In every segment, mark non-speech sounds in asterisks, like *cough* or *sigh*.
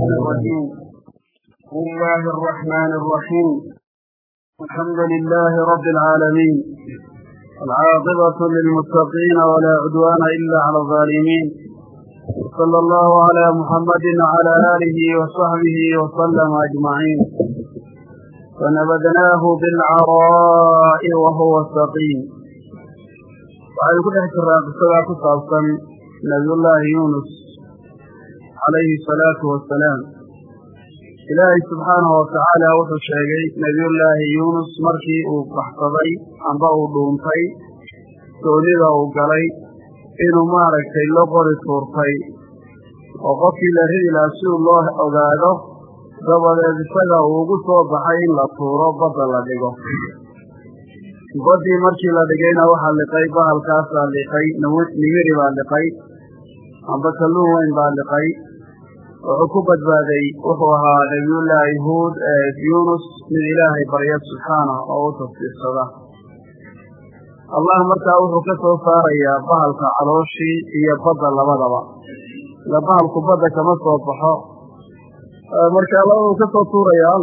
الرجيم بسم الله الرحمن الرحيم الحمد لله رب العالمين العاقبة للمتقين ولا عدوان إلا على الظالمين صلى الله على محمد وعلى آله وصحبه وسلم أجمعين فنبذناه بالعراء وهو سقيم waxaynu ku dhex jiraa qisadaa ku saabsan nabiyullaahi yuunus calayhi asalaatu wasalaam ilaahay subxaanahu watacaala wuxuu sheegay nebiyullaahi yuunus markii uu baxsaday amba uu dhuuntay doonida uu galay inuu maaragtay la qori tuurtay oo qofkii la ridi lahaa si uu loo ogaado dabadeed isaga uu ugu soo baxay in la tuuro badda la dhigo baddii markii la dhigayna waxaa liqay bahalkaasaa liqay nimiri baa liqay amba kalluun weyn baa liqay wuxuu ku badbaaday wuxuu ahaa nabiyullaahi huud yuunus mid ilaahay barya subxaanah oo u tafsiirsada allah markaa wuxuu ka soo saarayaa bahalka calooshii iyo badda labadaba. Ila bahalku badda kama soo baxo. Markaa labaduu ka soo tuurayaa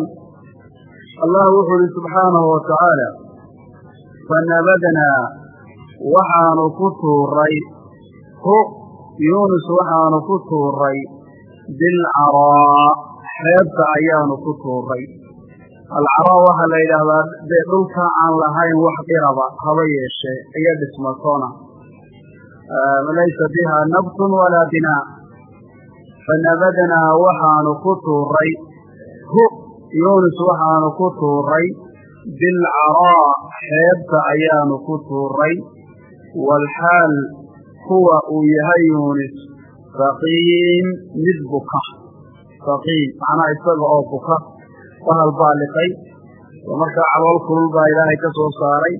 allah wuxuu ihi subxaanahu watacaala fanabadnaa waxaanu ku tuuray hu yuunus waxaanu ku tuuray bilcaraa xeebta ayaanu ku tuuray alcaraa waxaa la yidhaahdaa dhulka aan lahayn wax dhiraba haba yeeshee iyo dhismatona laysa biha nabtun walaa binaa fanabadnaa waxaanu ku tuuray hu yuunus waxaanu ku tuuray bilcaraa xeebta ayaanu ku tuuray walxaal kuwa uu yahay yuunis saqiim mid buka saqiim macnaha isaga oo buka bahal baa liqay. Oo markaa calool kulul baa ilaahay ka soo saaray.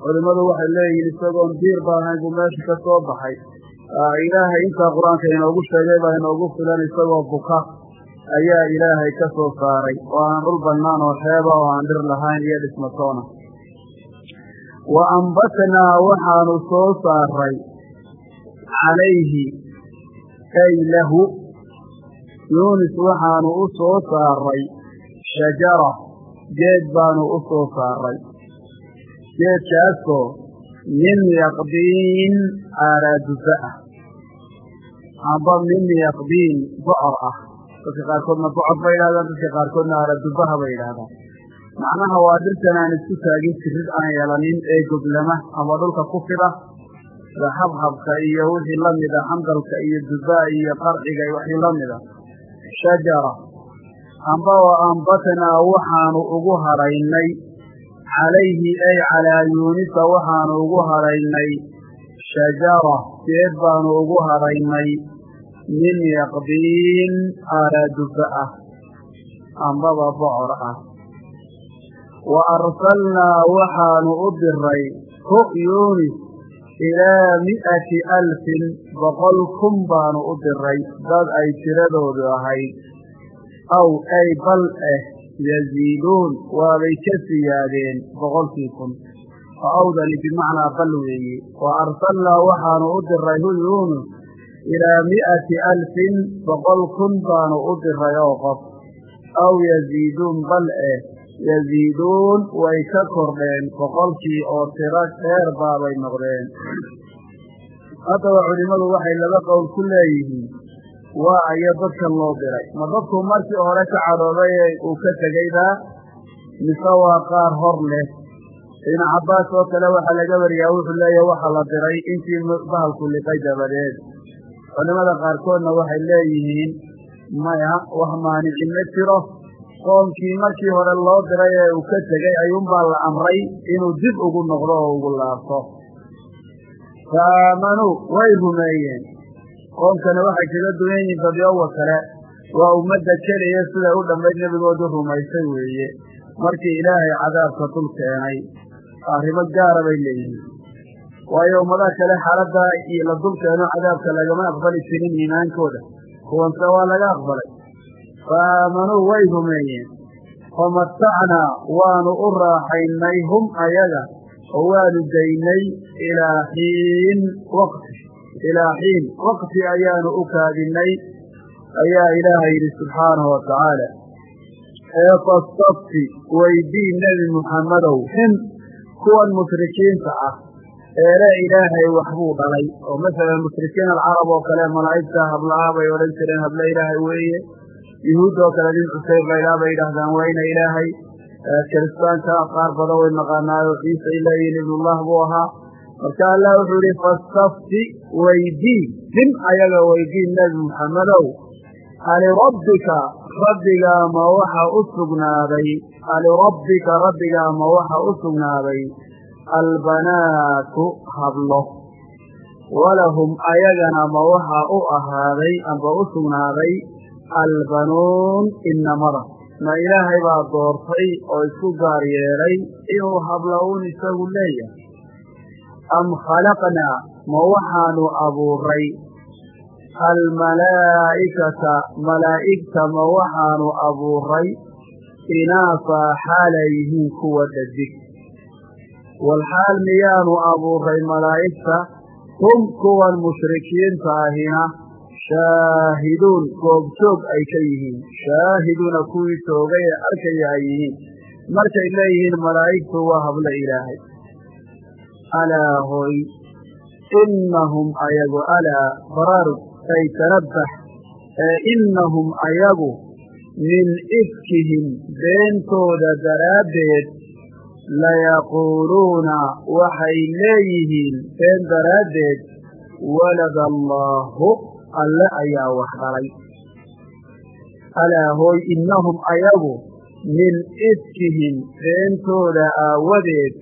Culimmadu waxay leeyihiin isagoon diir baa ahayn buu meesha ka soo baxay. Ilaahay intaa qur'aanka inoogu sheegay baa inoogu filan isagoo buka ayaa ilaahay ka soo saaray. Oo aan dhul bannaan oo xeeba oo aan dhir lahayn iyo dhismatoona. Wa ambatnaa waxaanu soo saaray calayhi ay lahu yuunis waxaanu u soo saaray shajara geed baanu u soo saaray. Geedkaasoo min yaqdiin aaraadubba ah amba min yaqdiin bocor ah. Dadka qaarkoodna bocor bay yidhahdaan dadka qaarkoodna aaraadubbaha bay yidhahdaan macnaha waa dhirtan aan isku taagin jirid aan yeelanin ee goglama ama dhulka ku fida habhabka iyo wixii la mida xandalka iyo dubaa iyo qarciga iyo wixii la mida shajara. Amba wa ambatnaa waxaanu ugu hadhaynay calayhi ay calaa yuunisa waxaanu ugu hadhaynay shajara geed baanu ugu hadhaynay min yaqdiin aaraadubba ah ambaba bocor ah. Wa arsalnaa waxaanu u diray hu yuunis ilaa mi'ati alfin boqol kun baanu u diray dad ay tiradoodu ahayd. Aw ay bal eh yaziiduun waabay ka siyaadeen boqolkii kun. Oo awdali bimacnaa bal weeye wa arsalnaa waxaanu u diray hu yuunus ilaa mi'ati alfin boqol kun baanu u diray oo qof. Aw yaziiduun bal eh yaziiduun way ka kordheen boqolkii oo tiro dheer baabay noqdeen haddaba culimmadu waxay laba qowl ku leeyihiin waa ayo dadkan loo diray ma dadku markii hore ka cadhooday ee uu ka tegaybaa mise waa qaar hor leh ibnu cabbaas oo kale waxaa laga wariyaa wuxuu leeyahay waxaa la diray intii bahalku liqay dabadeed culimmada qaarkoodna waxay leeyihiin maya wax maanici ma jiro qoomkii markii hore loo diray ee uu ka tegey ayuunbaa la amray inuu dib ugu noqdo oo ugu laabto. Fa way rumeeyeen. Qoomkana waxay kaga duwan yihiin dadyowa kale waa ummadda keliya siday u dhammayd nebigoodu rumaysay weeye. Markii ilaahay cadaabka dul keenay arrimo gaara bay leeyihiin. Waayo ummadaha kale xaaladda la dul keeno cadaabka lagama aqbali jirin iimaankooda. Kuwanse waa laga aqbalay fa aamanuu way rumeeyeen famatacnaa waanu u raaxaynay hum ayaga oo waanu daynay ilaa xiin waqti ilaa xiin waqti ayaanu u kaadinay ayaa ilaahay yidhi subxaanahu watacaala ee fastafti weydii nebi muxammedow him kuwan mushrikiinta ah eele ilaahay waxbuu dhalay oo masalan mushrikiin alcarab oo kale malaa'igta hablaha bay odhan jireen hablo ilaahay weeye yuhuud oo kale nin cusayr laydhaha bay yidhaahdaan waa ina ilaahay kiristaanka qaar badan way naqaanaayo ciisa ilaahin ibnullah buu ahaa. Marka allah wuxuu yihi fastafti weydii him ayaga weydii nebi muxammedow alirabbika rabbigaa ma waxa u sugnaaday. Alirabbika rabbigaa ma waxa u sugnaaday. Albanaatu hablo walahum ayagana ma waxa u ahaaday amba u sugnaaday albanuun inamada ma ilaahay baa doortay oo isku gaar yeelay inuu hablo uun isagu leeyahay am khalaqnaa ma waxaanu abuuray almalaa'ikata malaa'igta ma waxaanu abuuray inaasaa xaalay yihiin kuwa dhadig walxaal miyaanu abuuray malaa'igta hum kuwan mushrikiinta ahina shaahiduun goobjoog ay ka yihiin. Shaahiduuna kuwii joogay ee arkaya ay yihiin. Markay leeyihiin malaa'igtu waa hablo ilaahay. Alaa hoy innahum ayagu alaa baraarug ay tanabbax. Ee innahum ayagu min ifkihim beentooda daraaddeed layaquuluuna waxay leeyihiin been daraaddeed walada allaahu alle ayaa wax dhalay. Alaa hooy innahum ayagu min ifkihim beentooda aawadeed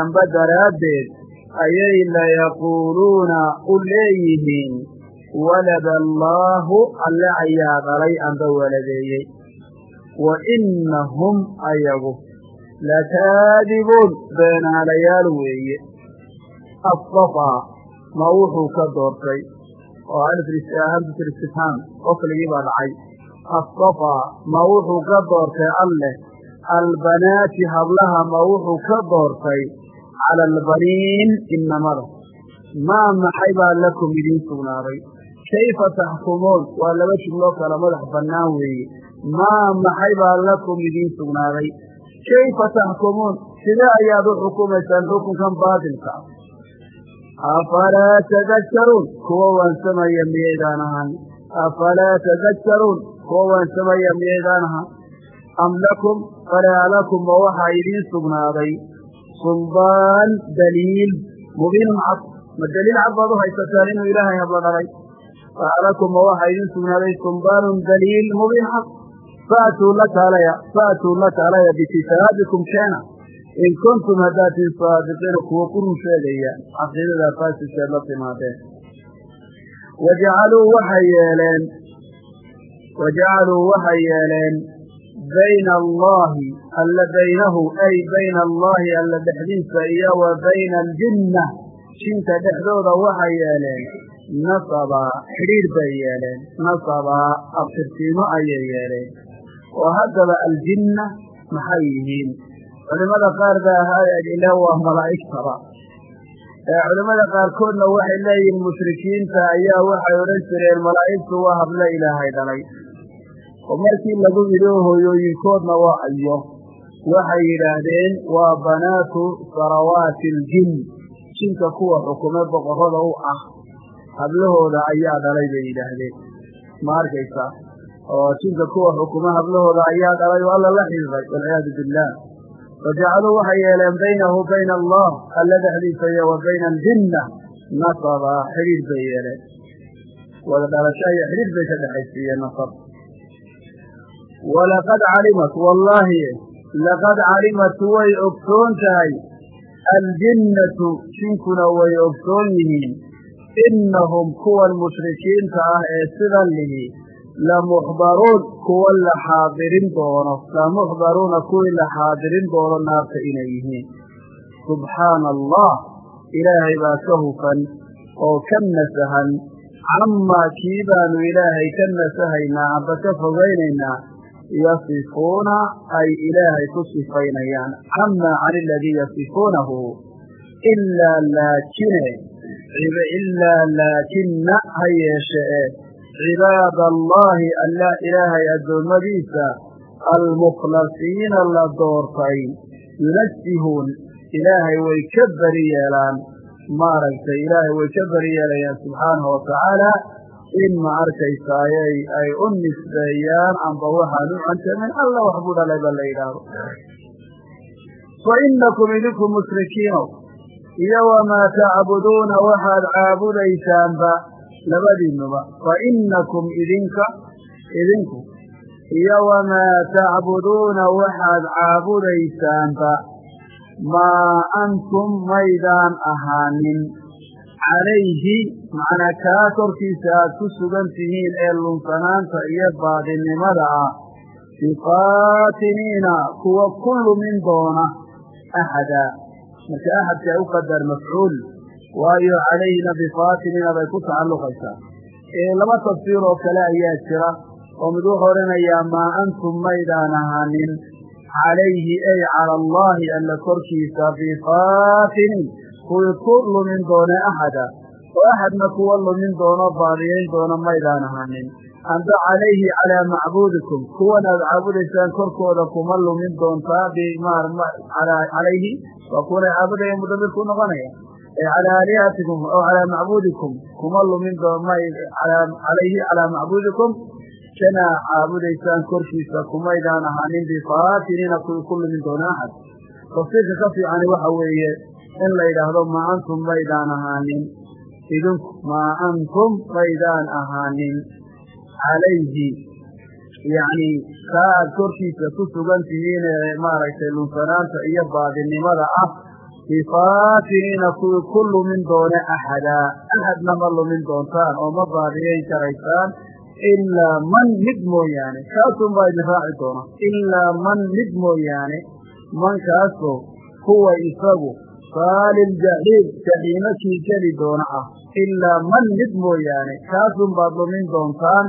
amba daraaddeed ayay layaquuluuna u leeyihiin walada allaahu alle ayaa dhalay amba waladeeyey. Wa innahum ayagu lakaadibuun beenaalayaal weeye. Asdafaa ma wuxuu ka doortay oo hamsatul istifhaam qofligii baa dhacay. Asdafaa ma wuxuu ka doortay alleh albanaati hablaha ma wuxuu ka doortay cala albaniin inamada maa maxay baa lakum idiin sugnaaday? Kayfa taxkumuun waa laba jumloo kala madax bannaan weeye. Maa maxay baa lakum idiin sugnaaday? Kayfa taxkumuun sidee ayaad u xukumaysaan xukunkan baatilka afalaa tadakkaruun kuwa waansamaya miyaydaan ahan afalaa tadakkaruun kuwa waansamaya miyaydaan ahan am lakum falaa lakum ma waxaa idiin sugnaaday suldaan daliil mubiinun cad ma daliil cad baad u haysataan inuu ilaahay hablo dhalay falaa lakum ma waxaa idiin sugnaaday suldaanun daliil mubiin cad faatuu la kaalaya faatuu la kaalaya bikitaabikum keena in kuntum haddaad tiin saadiqiina kuwa ku run sheegaya caqiidada faasiskeed la timaadeen wajacaluu waxay yeeleen wajacaluu waxay yeeleen bayna allaahi alla baynahu ay bayna allaahi alla dhexdiisa iyo wa bayna aljinna jinka dhexdooda waxay yeeleen nasabaa xidhiidh bay yeeleen nasabaa abtirtiimo ayay yeeleen oo haddaba aljinna maxay yihiin culimada qaar baa ahaa waa malaa'igtaba culimada qaarkoodna waxay leeyihiin mushrikiinta ayaa waxay odhan jireen malaa'igtu waa hablo ilaahay dhalay. Oo markii lagu yidhi hooyooyinkoodna waa ayo waxay yidhaahdeen waa banaatu sarawaati aljin jinka kuwa xukume boqorrada u ah hablahooda ayaa dhalay bay yidhaahdeen. Ma arkaysaa? Oo jinka kuwa xukuma hablahooda ayaa dhalay oo alla la xidhiiday walciyaadu billaah wajacaluu waxay yeeleen baynahu bayna allah alla dhexdiisa iyo wa bayna aljinna nasaba xidhiidh bay yeeleen wada dhalasho iyo xidhiidh bay ka dhexaysiiyeen nasab walaqad calimat wallaahi laqad calimat way ogsoon tahay aljinnatu jinkuna way ogsoon yihiin innahum kuwan mushrikiinta ah ee sidan lihi lamuxdaruun kuwa la xaadirin doono lamuxdaruuna kuwii la xaadirin doono naarta inay yihiin subxaana allah ilaahay baa ka hufan oo ka nasahan camaa kii baanu ilaahay ka nasahaynaa amba ka fogaynaynaa yasifuuna ay ilaahay ku sifaynayaan camaa can aladii yasifuunahu ilaa laakine ilaa laakina ha yeeshe e cibaad allahi alla ilaahay addoommadiisa almukhlasiina la doortay yunasihuun ilaahay way ka beri yeelaan maaragtay ilaahay way ka beri yeelayaan subxaanahu watacaala in ma arkaysaaye ay u nisbeeyaan amba waxaan u cantamin alla wax buu dhalay ba la yidhaahdo fa inakum idinku mushrikiinow iyo wamaa tacbuduuna waxaad caabudaysaanba labadiinuba fa inakum idinka idinku iyo wamaa tacbuduuna waxaad caabudaysaanba maa antum maydaan ahaanin. Calayhi macnaa kaa korkiisa aad ku sugan tihiin ee lunsanaanta iyo baadinimada ah. Bifaatiniina kuwa ku lumin doona axada marka axadka u qadar mafcuul waayo calayhina bifaatiniina bay ku tacalluqaysaa. Laba tafsiir oo kale ayaa jira oo mid wuxuu odhanayaa maa antum maydaan ahaanin calayhi ay cala allahi alla korkiisa bifaatiniin kuwii ku lumin doona axada oo axadna kuwa lumin doono baadiyayn doona maydaan ahaanin. Amba calayhi calaa macbuudikum kuwan aad caabudaysaan korkooda kuma lumin doontaa calayhi waa kuwanay caabudaya mudamir ku noqonaya calaa aalihatikum aw calaa macbuudikum kuma lumin calayhi calaa macbuudikum kana caabudaysaan korkiisa kumaydaan ahaanin bifaatiniina kuwii ku lumin doona axad tafsiirka ka fiicani waxa weeye in la yidhaahdo maa antum maydaan ahaanin idinku maa antum maydaan ahaanin calayhi yacni kaa aad korkiisa ku sugan tihiin ee maaragtay lunsanaanta iyo baadinimada ah bifaatiniina kuwii ku lumin doona axadaa axadna ma lumin doontaan oo ma baadiyayn karaysaan ilaa man mid mooyaane kaasun baa idin raaci doona ilaa man mid mooyaane mankaasoo huwa isagu saalil jaxiim jaxiimo kii geli doona ah ilaa man mid mooyaane kaasun baad lumin doontaan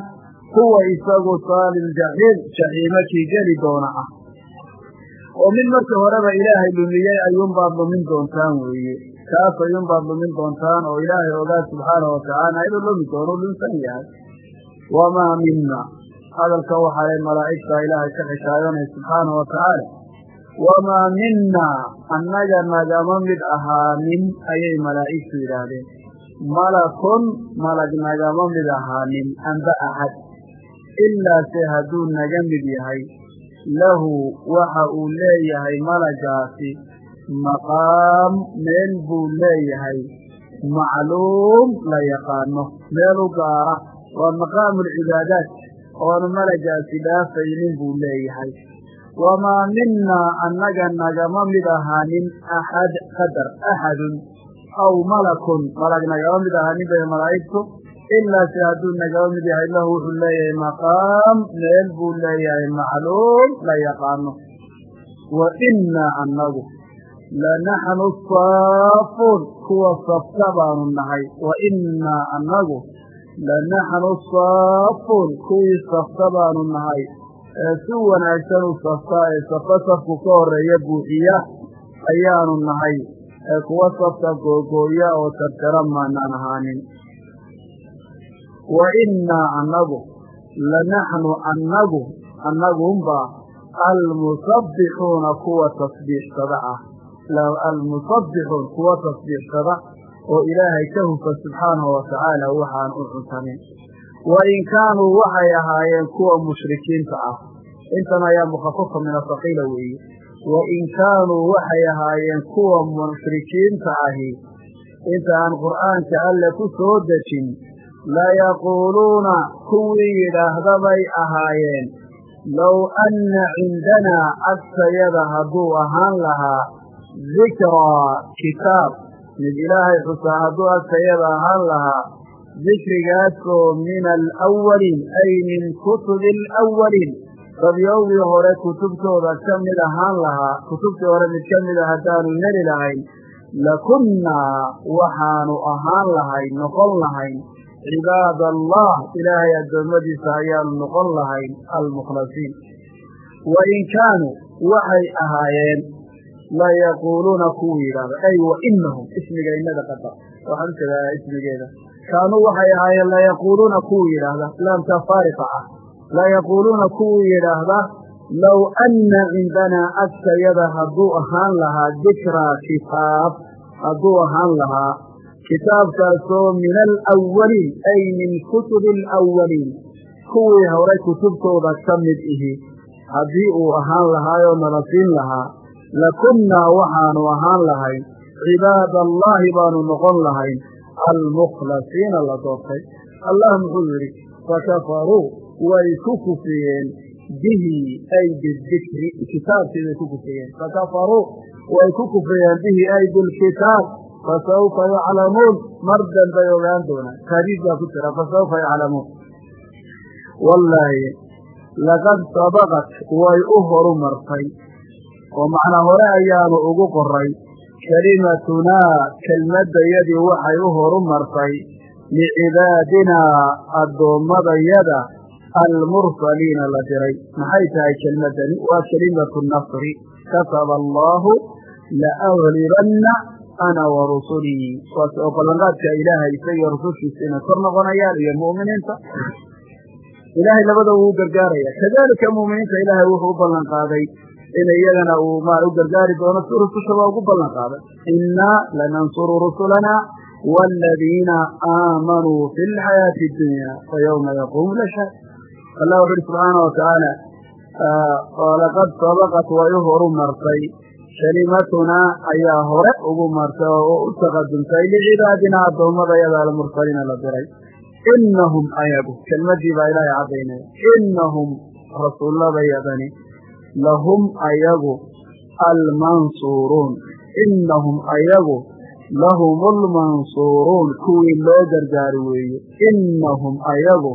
huwa isagu saalil jaxiim jaxiimo kii geli doona ah oo mid marka horeba ilaahay lumiyey ayuunbaad lumin doontaan weeye. Kaas ayuunbaad lumin doontaan oo ilaahay ogaa subxaana watacaala inuu lumi doono lunsan yahay. Wamaa mina hadalka waxaa le malaa'igta ilaahay ka xishaayonay subxaana watacaala wamaa minaa annaga nagama mid ahaanin ayay malaa'igtu yidhaahdeen. Malakun malag nagama mid ahaanin amba axad ilaase hadduu naga mid yahay lahu waxa uu leeyahay malagaasi maqaam meel buu leeyahay macluum la yaqaano meel u gaara waa maqaamu alcibaadaat oonu malagaasi dhaafaynin buu leeyahay. Wamaa minaa annaga nagama mid ahaanin axad qadar axadun aw malakun malag nagama mid ahaanin bay malaa'igtu ilaase hadduu nagama mid yahay lahu wuxuu leeyahay maqaam meel buu leeyahay macluum la yaqaano wa innaa annagu lanaxnu saafuun kuwa safta baanu nahay wa innaa annagu lanaxnu saafuun kuwii safta baanu nahay ee si wanaagsan u safta ee safo safku ka horreeya buuxiya ayaanu nahay ee kuwa safka googooya oo tartara maanaan ahaanin wa innaa annagu lanaxnu annagu annagunba almusabbixuuna kuwa tasbiixsada ah. Almusabbixuun kuwa tasbiixsada oo ilaahay ka hufa subxaanahu watacaala waxaan u cuntanin. Wa in kaanuu waxay ahaayeen kuwa mushrikiinta ah. Intan ayaa mukhafafa min asaqiila weeye wa in kaanuu waxay ahaayeen kuwa mushrikiinta ahi. Inta aan qur'aanka alle ku soo dejin layaquuluuna kuwii yidhaahda bay ahaayeen low anna cindanaa agtayada hadduu ahaan lahaa dikraa kitaab mid ilaahay xusaa hadduu agtayada ahaan lahaa dikrigaasoo min alawaliin ay min kutubi alawaliin dabyowgii hore kutubtooda ka mid ahaan lahaa kutubtii hore mid ka mida haddaanu neli lahayn lakunnaa waxaanu ahaan lahayn noqon lahayn cibaad allah ilaahay addoommadiisa ayaanu noqon lahayn almukhlasiin. Wa in kaanuu waxay ahaayeen layaquuluuna kuwu yidhaahda ay wa inahum ismiga inada qadar waxaan u jeedaa ismigeeda. Kaanuu waxay ahaayeen layaquuluuna kuwuu yidhaahda laamka faariqa ah. Layaquuluuna kuwuu yidhaahda low anna cindanaa agtayada hadduu ahaan lahaa dikraa kitaab hadduu ahaan lahaa kitaabkaasoo min alawaliin ay min kutubi alawaliin kuwii horay kutubtooda ka mid ihi. Haddii uu ahaan lahaayoo nala siin lahaa lakunnaa waxaanu ahaan lahayn cibaada allaahi baanu noqon lahayn almukhlasiina la doortay. Allah muxuu yidhi fakafaruu way ku kufriyeen. Bihi ay bidikri kitaabkii ku kufriyeen. Fakafaruu way ku kufriyeen. Bihi ay bilkitaab fasawfa yaclamuun mar danbay ogaan doonaan taadiid baa ku jira fasawfa yaclamuun wallaahi laqad sabaqat way u horu martay oo macnaa hore ayaanu ugu qoray kelimatunaa kelmaddayadii waxay u horu martay licibaadinaa addoommadayada almursaliina la diray maxay tahay kelmaddani waa kelimatu nasri kataba allaahu laaglibanna ana wa rusulii waas oo ballanqaadka ilaahay isagiyo rusushiisa inay kor noqonayaan iyo mu'miniinta ilaahay labada wuu u gargaaraya kadalika mu'miniinta ilaahay wuxuu u ballan qaaday in iyagana uu ma u gargaari doono si rusushaba ugu ballan qaaday innaa lanansuru rusulana waaladiina aamanuu fi lxayaati اdunya fa yowma yaquumu lashhaad allah wuxu uhi subxaana watacaala laqad sabaqat way u horu kelimatunaa ayaa hore ugu martay oo u taqadumtay licibaadina addoommadayada almursaliina la diray. Inahum ayagu kelmadii baa ilaahay caddaynaya inahum rasuulladayadani lahum ayagu almansuuruun inahum ayagu lahum almansuuruun kuwii loo gargaari weeye. Inahum ayagu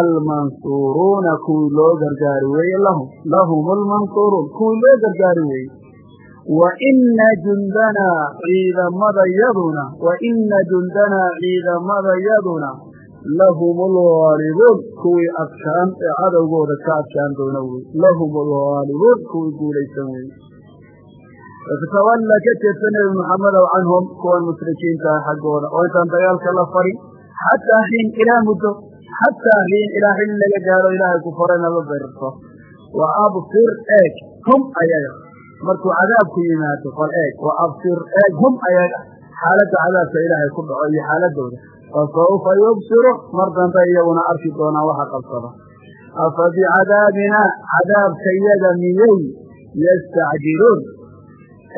almansuuruuna kuwii loo gargaari weeye lahum lahum almansuuruun kuwii loo gargaari weeye wa ina jundanaa ciidamadayaduna wa ina jundanaa ciidamadayaduna lahum algaalibuun kuwii adkaan ee cadowgooda ka adkaan doona wey lahum algaalibuun kuwii guulaysan weye fatawalla ka jeedsa nebi maxamedow canhum kuwan mushrikiinta ah xaggooda. Oo intaan dagaalka la farin xataa xiin ilaa muddo xataa xiin ilaa xilli laga gaaro ilaahay ku farana la darirto wa absir eeg hum markuu cadaabku yimaado qol eeg wa absir eeg hum ayaga xaaladda cadaabka ilaahay ku dhaco iyo xaaladooda fasawfa yubsiru mar dambe iyaguna arki doonaa waxa qabsada. Afa bicadaabinaa cadaabkayaga miyey yastacjiluun?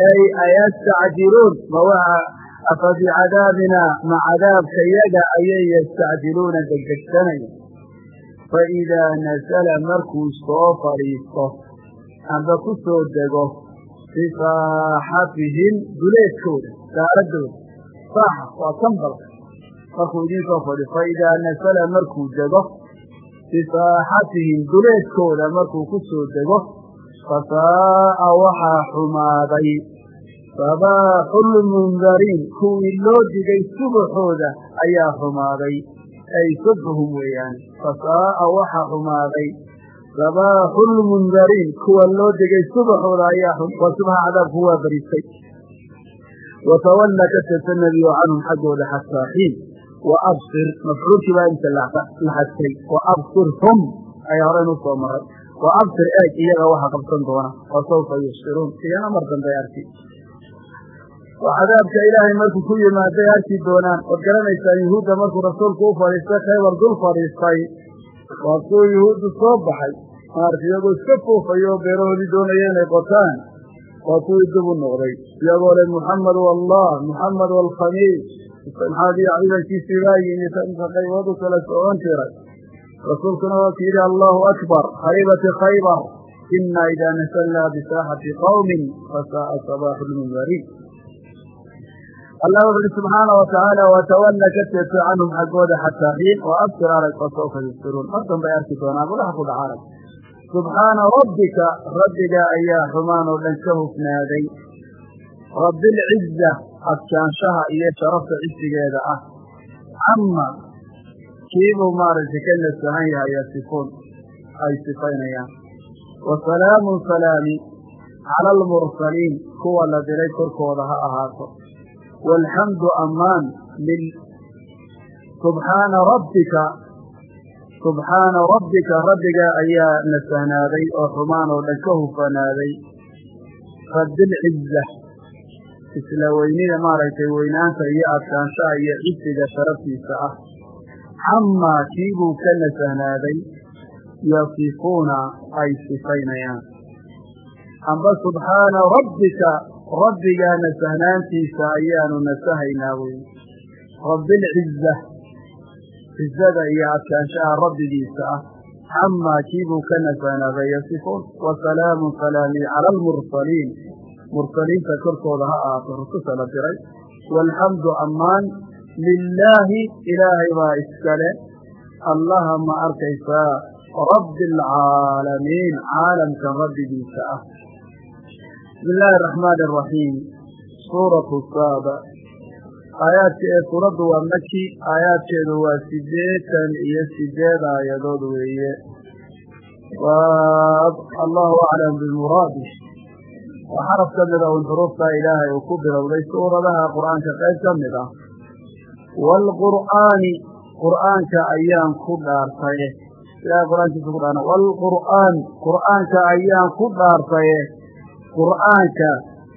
Ay ayastacjiluun ma waxa afa bicadaabinaa ma cadaabkayaga ayay yastacjiluuna degdegsanaya fa idaa nasala markuu soo fadhiisto amba ku soo dego bifaaxatihim duleedkooda daaradooda saaxa waa kambalka markuu idiin soo fadhiyo fa idaa nasala markuu dego bifaaxatihim duleedkooda markuu ku soo dego fasaa'a waxaa xumaaday sabaaxulmundariin kuwii loo digay subaxooda ayaa xumaaday ay subxuhum weeyaane fasaa'a waxaa xumaaday sabaaxulmundariin kuwa loo digay subaxooda ayaa waa subaxa cadaabku waa bariistay watawalla ka jeedsa nebiyo canhum xaggooda xataa xiin. Wa absir mafcuulkii baa inta la xadtay wa absir hum ayaa horeynu soo maray. Wa absir eeg iyaga waxa qabsan doona. Wa sawfa yubsiruun iyana mar dambay arki. Oo cadaabka ilaahay markuu ku yimaaday arki doonaan. Waad garanaysaan yuhuudda markuu rasuulku u fadhiistay khaybar dul fadhiistay. Waa kuwa yuhuuddu soo baxay maarata iyagoo iska foofayo oo beerahoodii doonaya inay qotaan. Waa kuwii dib u noqday. Iyagoo le muxamed wallah muxamed walkhamiis maxaadiya ciidankiisii baa yimi inta qaybood u kala socon jiray rasuulkuna waa ku yidhi allahu akbar khaybati khaybar ina idaa nasalnaa bisaaxati qawmin fasaa'a sabaaxu lmundariin allah wuxu uhi subxaana watacaala watawalla ka jeedso canhum xaggooda xataa xiin wa absir arag fasawfa yubsiruun mar danbay arki doonaan gudaha ku dhaca arag subxaana rabbika rabbiga ayaa xumaan oo dhan ka hufnaaday. Rabbialciza adkaanshaha iyo sharafta cisigeeda ah. Cama kiibuu maaragtay ka nasahan yahay yasifuun ay sifaynayaan. Wa salaamun salaami cala almursaliin kuwa la diray korkooda ha ahaato. Waalxamdu ammaan subxaana rabbika subxaana rabbika rabbiga ayaa nasahnaaday oo xumaan oo dhan ka hufanaaday rabbilciza isla weynida maaragtay weynaanta iyo adkaanshaha iyo cisiga sharaftiisa ah. Camaa kiibuu ka nasahnaaday yasifuuna ay sifaynayaan. Amba subxaana rabbika rabbigaa nasahnaantiisa ayaanu nasahaynaa wey rabbilciza cizada iyo adkaanshaha rabbigiisa ah camaa kiibuu ka nasahnaaday yasifuun wasalaamun salaami cala almursaliin. Mursaliinta korkooda ha ahaato rususha la diray. Waalxamdu ammaan lilaahi ilaahay baa iskale. Allaha ma arkaysaa rabbi alcaalamiin caalamkan rabbigiisa ah. Bismi illaahi araxmaani suuratu saaba aayaadka ee suuraddu waa maki aayaadkeedu waa siddeetan iyo sideed aayadood weeye. Allahu aclam bimuraadi waa xaraf ka mida un xuruuftaa ilaahay uu ku bilowday suuradaha qur'aanka qayb ka mid ah. Waalqur'aani qur'aanka ayaan ku dhaartaye. Ilahay qur'aankiisa ku dhaarna waalqur'aan qur'aanka ayaan ku dhaartaye. Qur'aanka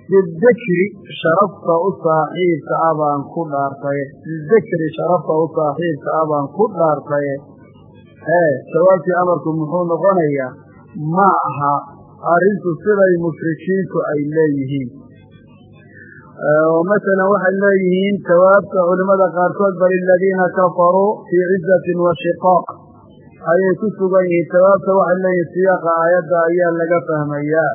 bidikri sharafta u saaxiibka baan ku dhaartaye bidikri sharafta u saaxiibka baan ku dhaartaye ee amarku muxuu noqonayaa ma aha arrintu siday mushrikiintu ay leeyihiin masalan waxay leeyihiin jawaabta culimmada qaarkood bal iladiina kafaruu fii cizatin wa shiqaaq ayay ku sugan yihiin jawaabta waxay leeyihiin siyaaqa aayadda ayaa laga fahmayaa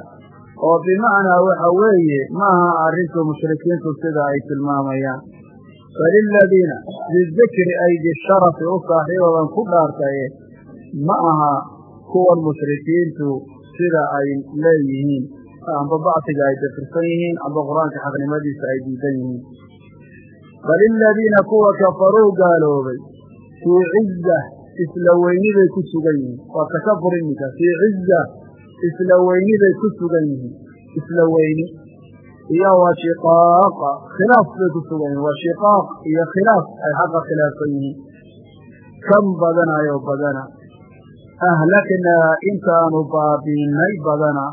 oo bimacnaa waxa weeye maaha arrintu mushrikiintu sida ay tilmaamayaan. Bal iladiina bidikri ay bisharafi u saaxiibaban ku dhaartaye ma aha kuwan mushrikiintu sida ay leeyihiin. Amba bacsiga ay dafirsan yihiin amba qur'aanka xaqnimadiisa ay diidan yihiin. Bal iladiina kuwa kafaruu gaaloobay fii ciza isla weyniday ku sugan yihiin. Waa takabur iminka fii ciza isla weyniday ku sugan yihiin. Isla weyni. Iyo wa shiqaaqa khilaaf bay ku sugan yihiin. Wa shiqaaq iyo khilaaf ay xaqa khilaafsan yihiin. Kan badanayo badana. Ahlaknaa intaanu baabiinay badana.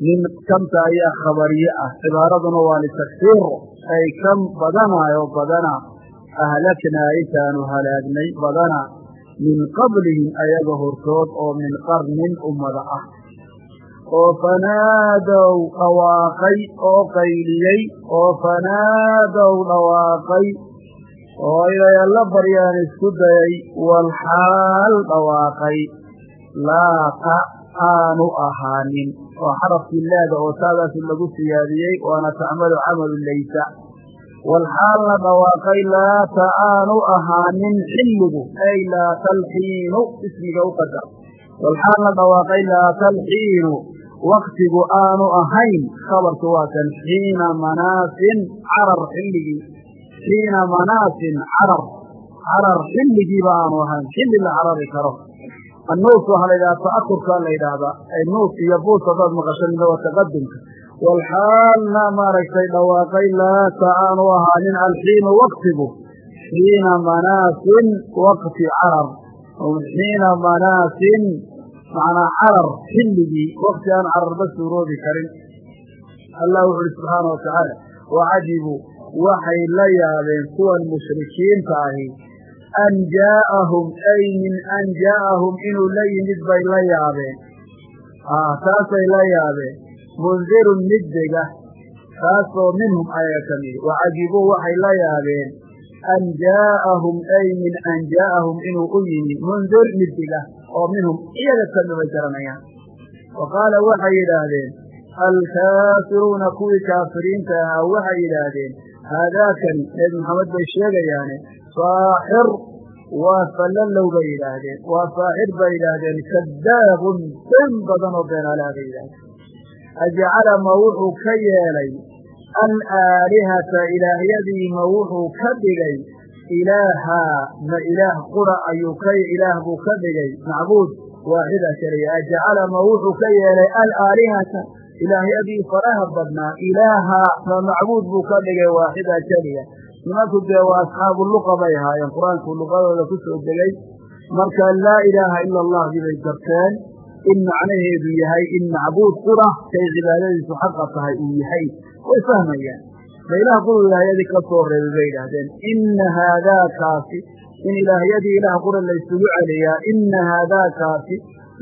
Min kamta ayaa khabariye ah. Cibaaraduna waa litakfiir. Ay kan badanayo badana. Ahlaknaa intaanu halaagnay badana. Min qablihim ayaga hortood oo min qarnin ummada ah oo fanaadow dhawaaqay oo qayliyey oo fanaadow dhawaaqay oo inay alla baryaan isku dayay walxaal dhawaaqay. Laaqa aanu ahaanin waa xarafkii laada oo taadaasi lagu siyaadiyey waana tacmalu camalu laysa. Walxaalna dhawaaqay laata aanu ahaanin xilligu ay laata alxiinu ismiga u qadar. Walxaalna dhawaaqay laata alxiinu waktigu aanu ahayn khabarku waa kan xiina manaasin carar xilligii xiina manaasin carar carar xilligiiba aanu ahayn xilli la carari karo. Annuus waxaa la yidhaha ta'akurkaa la yidhaahdaa nuus iyo buus haddaad maqasho mida taqadumka walxaalna maaragtay dhawaaqay laata aanu ahaanin alxiinu waktigu xiina manaasin wakti carar. Xiina manaasin macnaa carar xilligii wakti aan cararba suuroobi karin. Allah wuxu uhi subxaana watacaala wacajibu waxay la yaabeen kuwan mushrikiinta ahi an jaa'ahum ay min an jaa'ahum inuu la yimid bay la yaabeen. Taasay la yaabeen. Mundirun mid dega taasoo minhum ayaga ka midi wacajibuu waxay la yaabeen an jaa'ahum ay min an jaa'ahum inuu u yimi mundir mid dega oo minhum iyaga ka mid bay garanayaan wa qaala waxay yidhaahdeen alkaafiruuna kuwii kaafiriinta ahaa waxay yidhaahdeen haadaakani nebi maxamed bay sheegayaane saaxir waa falalow bay yidhaahdeen waa saaxir bay yidhaahdeen kadaabun ben badan oo beenaalaa bay yidhahdeen ajacala ma wuxuu ka yeelay alaalihata ilaahyadii ma wuxuu ka dhigay ilaahaa ma ilaah qura ayuu ka ilaah buu ka dhigay macbuud waaxida keliya ajacala ma wuxuu ka yeelay alaalihata ilaahyadii faraha badnaa ilaaha ma macbuud buu ka dhigay waaxida keliya nimanku dee waa asxaabu luqa bay ahaayeen qur'aanku luqadooda ku soo degay. Marka laa ilaaha ila allahdii bay garteen in macnaheedu yahay in macbuud qura kay cibaadadiisu xaqa tahay uu yahay way fahmayaan ma ilaah quru ilaahyadii ka soo reebay bay yidhaahdeen ina haadaakaasi in ilaahyadii ilaah qura laysugu celiyaa ina haadaakaasi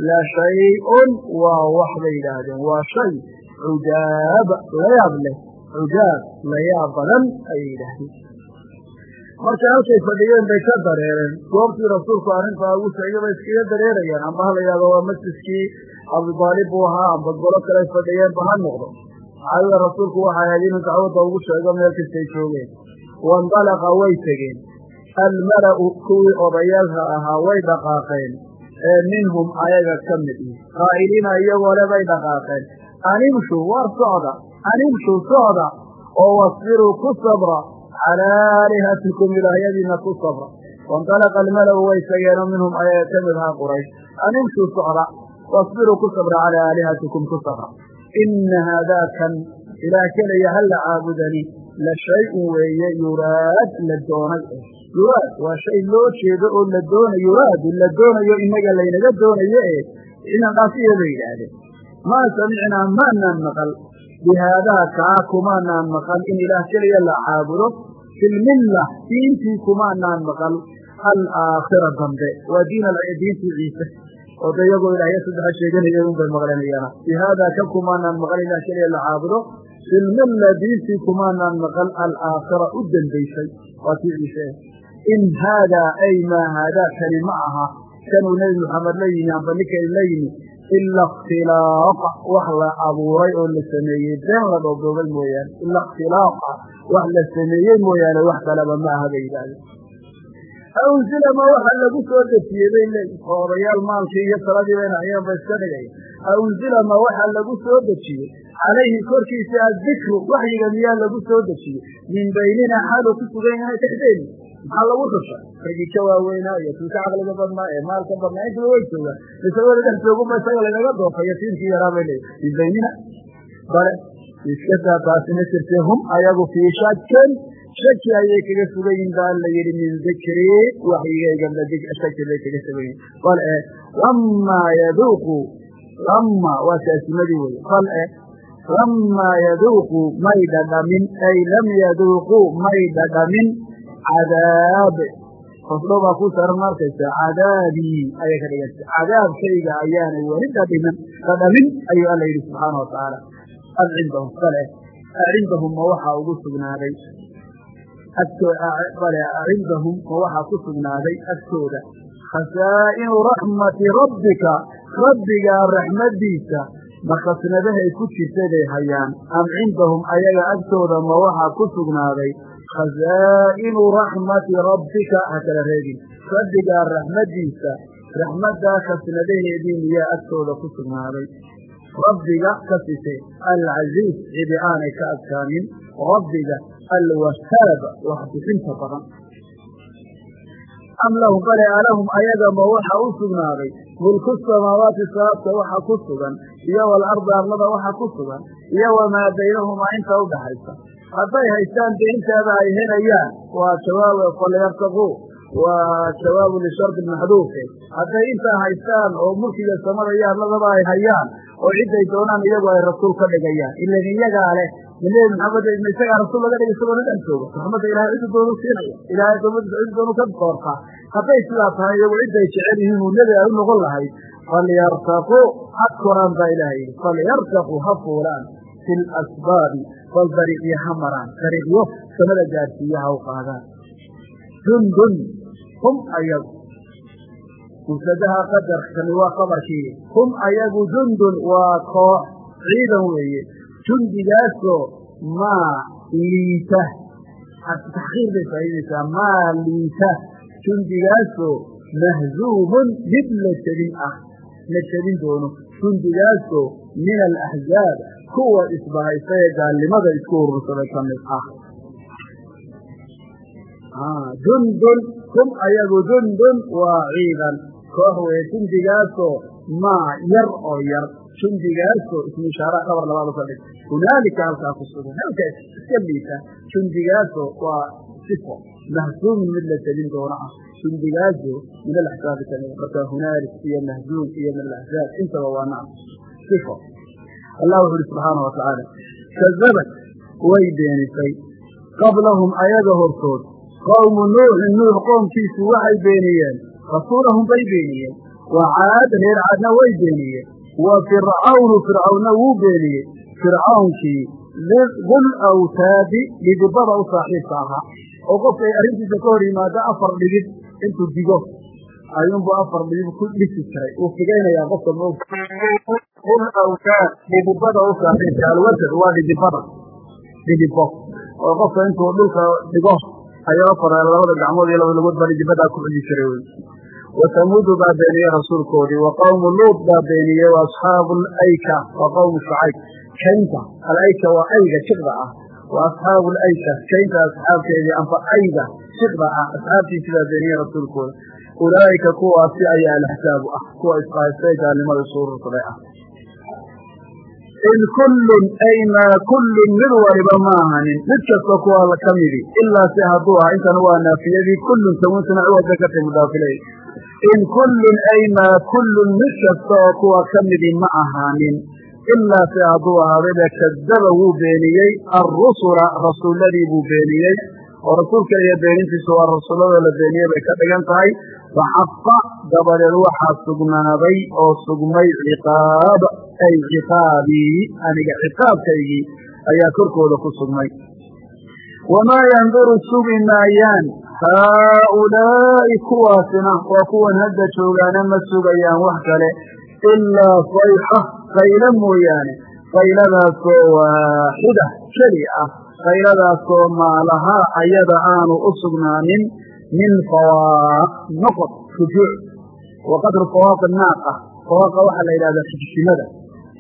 la shay-un waa wax bay yidhaahdeen. Waa shay cujaab layaab leh cujaab layaab badan ayay yidhaahdeen. Marka halkay fadhiyeen bay ka dareereen. Goobtii rasuulku arrintaa ugu sheegay bay iskaga dareerayaan amba ha la yidhahdo waa masjidkii abudaalib buu ahaa amba golo kale fadhiyeenba ha noqdo caadada rasuulku waxay ahayd inuu dacwadda ugu sheego meel kastay joogeen waindalaqa way tegeen. Almala'u kuwii odayaalka ahaa way dhaqaaqeen. Ee minhum ayaga ka mid ihi qaa'iliina iyagoo le bay dhaqaaqeen. Animshu war socda. Animshu socda. Oo wasbiruu ku sabra. Calaa aalihatikum ilaahyadiina ku sabra. Waindalaqa almala'u way tageenoo minhum ayaga ka mid ahaa quraysh. Animshu socda. Wasbiruu ku sabra calaa aalihatikum ku sabra ina haadaakan ilaah kelaya ha la caabudani la shay-un weeye yuraad la doonay yuraad waa shay loo jeedo oo la doonayo yuraadu la doonayo inaga laynaga doonayo ee inanqaasiya bay yidhaahdeen maa samicnaa maanaan maqal bihaadaa kaa kumaanaan maqal in ilaah keliya la caabudo filmilla diintii kumaanaan maqal alaakhira dambe waa diintii ciise oo da iyagoo ilaahya saddexa sheeganaya un bay maqlanayaan bihaadaa ka kumaanaan maqal ilaah keliya la caabudo filmilla diintii kumaanaan maqal alaakhira u dambaysay waa ciise in haadaa ay maa haadaa kani ma aha. Kanuu nebi maxamed la yimi amba ninkay la yimi ila ikhtilaaqa wax la abuuray oo la sameeyey. Been la dhoobdhoobay mooyaane. Ila ikhtilaaqa wax la sameeyey mooyaane wax kaleba ma aha bay yidhaahdeen aunzila ma waxa lagu soo dejiyey bay leeyihiin oo maalkii iyo taladii bayna ayaan ba iska dhigaya aunzila ma waxa lagu soo dejiyey calayhi korkiisa addikru waxyiga miyaa lagu soo dejiyey min baynina xaaluu ku sugan yahay dhexdeeni maxaa lagu xusha ragii ka waaweynaa iyo kii caqliga badnaa ee maalka badnaa intuba way joogaan isagooda dhex joogunba isaga lagaga doofayo tiinkii yaraa bay leeyihiin min baynina bale iskadaa taasina jirtee hum ayagu fii shakin shaki ayay kaga sugan yihiin ba alla yidhi min dikri waxyigayga shaki bay kaga sugan yihiin bal e lamaa yaduuqu lama waa taasimadii wey. Bal e lamaa yaduuqu may dhadhamin ay lam yaduuquu may dhadhamin cadaabe hosdhow baa ku saran markaysa cadaabii ayay ka dhiganta cadaabkayga ayaanay weli dhadhimin dhadhamin ayuu alla yidhi subxaana watacaala am cindahum ma waxaa ugu sugnaaday bale cindahum ma waxaa ku sugnaaday agtooda khasaa'inu raxmati rabbika rabbigaa raxmadiisa makasnadahay ku jirtaday hayaan am cindahum ayaga agtooda ma waxaa ku sugnaaday khasaa'inu raxmati rabbika ha kala reegin rabbigaa raxmadiisa raxmaddaa khasnadaheedii miyaa agtooda ku sugnaaday rabbiga ka sise alcasiiz cidi aanay ka adkaanin rabbiga alwahaab wax bixinta badan am lahum bale alahum ayagama waxa u sugnaaday mulku samaawaati sabaabta waxa ku sugan iyo walardi arlada waxa ku sugan iyo wamaa baynahumaa inta u dhaxaysa hadday haystaan dee intaaba ay helayaan waa jawaab falyartaquu waa jawaabu lishardi maxduufe hadday intaa haystaan oo mulkiga samada iyo arladaba ay hayaan oo ciday doonaan iyagu ay rasuul ka dhigayaan. Ilan iyagaa leh nebi maxamed ma isagaa rasuul laga dhigay isagoo nadan jooga raxmadda ilahay ciddu doonu siinaya. Ilahay adoomadiisa ciddu doonu ka doortaa hadday sidaa tahay iyagu cidday jecel yihiin uu nebi ay u noqon lahayd falyartaquu ha koraan baa ilaha yidhi. Falyartaquu ha fuulaan fi lasbaabi bal dariiqyo ha maraan. Dariiqyo samada gaarsiiya ha u qaadaan. Jundun hum ayagu mubtadaha qadarkani waa qabarkii hum ayagu jundun waa koox ciidan weeye jundigaasoo maa liita taxqiir bay faa'iidaysaa maa liita jundigaasoo mahzuumun mid la jebin ah la jebin doono jundigaasoo min alaxzaab kuwa isbahaysa ee gaalnimada isku urursaday ka mid ah jundun hum ayagu jundun waa ciidan weye jundigaasoo maa yar oo yar jundigaasoo ismu ishaara qabar labaad uka hunaalika halkaa ku sugan iska liita jundigaasoo waa sifo mahsuumin mid la jebin doono ah. Shindigaajo min alaxsaabi kamida marka hunaalik iyo mahzuum iyo min alaxsaab intaba waa naam sifo. Allah wuxu uhi subxaana wa tacaala way beenisay. Qablahum ayaga hortood qowmu nuuxin nuux qoomkiisu waxay beeniyeen rasuulahum bay beeniyeen. Wa caad reer caadna way beeniyeen. Wa fircawnu fircawnna wuu beeniyey. Fircawnkii dul awtaadi dhidibada u saaxiibka ahaa. Oo qofka ay arrintiisa ka hor yimaado afar dhidib intuu digo. Ayuunbu afar dhidib ku dhisi jiray. Uu figaynayaa qofka dul awtaad dhidibada u saaxiibka. Alwasad waa dhidibada dhidibo oo qofka intuu dhulka dhigo ayaa afar labada gacmood iyo laba lagood baa dhidibadaa ku cudi jiray wy watamuudu baa beeniyey rasuulkoodii wa qowmu luud baa beeniyey wa asxaabu alayka wa qowmu shucayb. Kaynta alayka waa ayga shiqda ah. Wa asxaabu alayka kaynta asxaabteedii amba ayga shiqda ah. Asxaabtiisi baa beeniyey rasuulkooda. Ulaa'ika kuwaasi ayaa alaxsaabu ah kuwa isqaystay gaalnimada isu urursaday ah. In kullun ay maa kullun mid waliba ma ahanin. Mid kasta kuwa ka midi ilaa si hadduu ah intana waa naafiyadii in kullun ay maa kullun mid kasta oo kuwa ka midi ma ahaanin ilaa si hadduu ahaadayba kadaba wuu beeniyey arrusula rasuuladii buu beeniyey oo rasuulka iyo beenintiisu waa rasuuladoo la beeniyey bay ka dhigan tahay faxaqa dabadeed waxaa sugnaaday oo sugmay ciqaab ay ciqaabii aniga ciqaabkaygii ayaa korkooda ku sugmay wamaa yanduru sugi maayaan haaulaa'i kuwaasina waa kuwan hadda joogaana ma sugayaan wax kale ilaa sayxa qaylo mooyaane qayladaasoo waaxida keli ah qayladaasoo maalahaa ayada aanu u sugnaanin min fawaaq noqod rujuuc wa qadru fawaaq naaqa fawaaqa waxaa la yidhahdaa xigsimada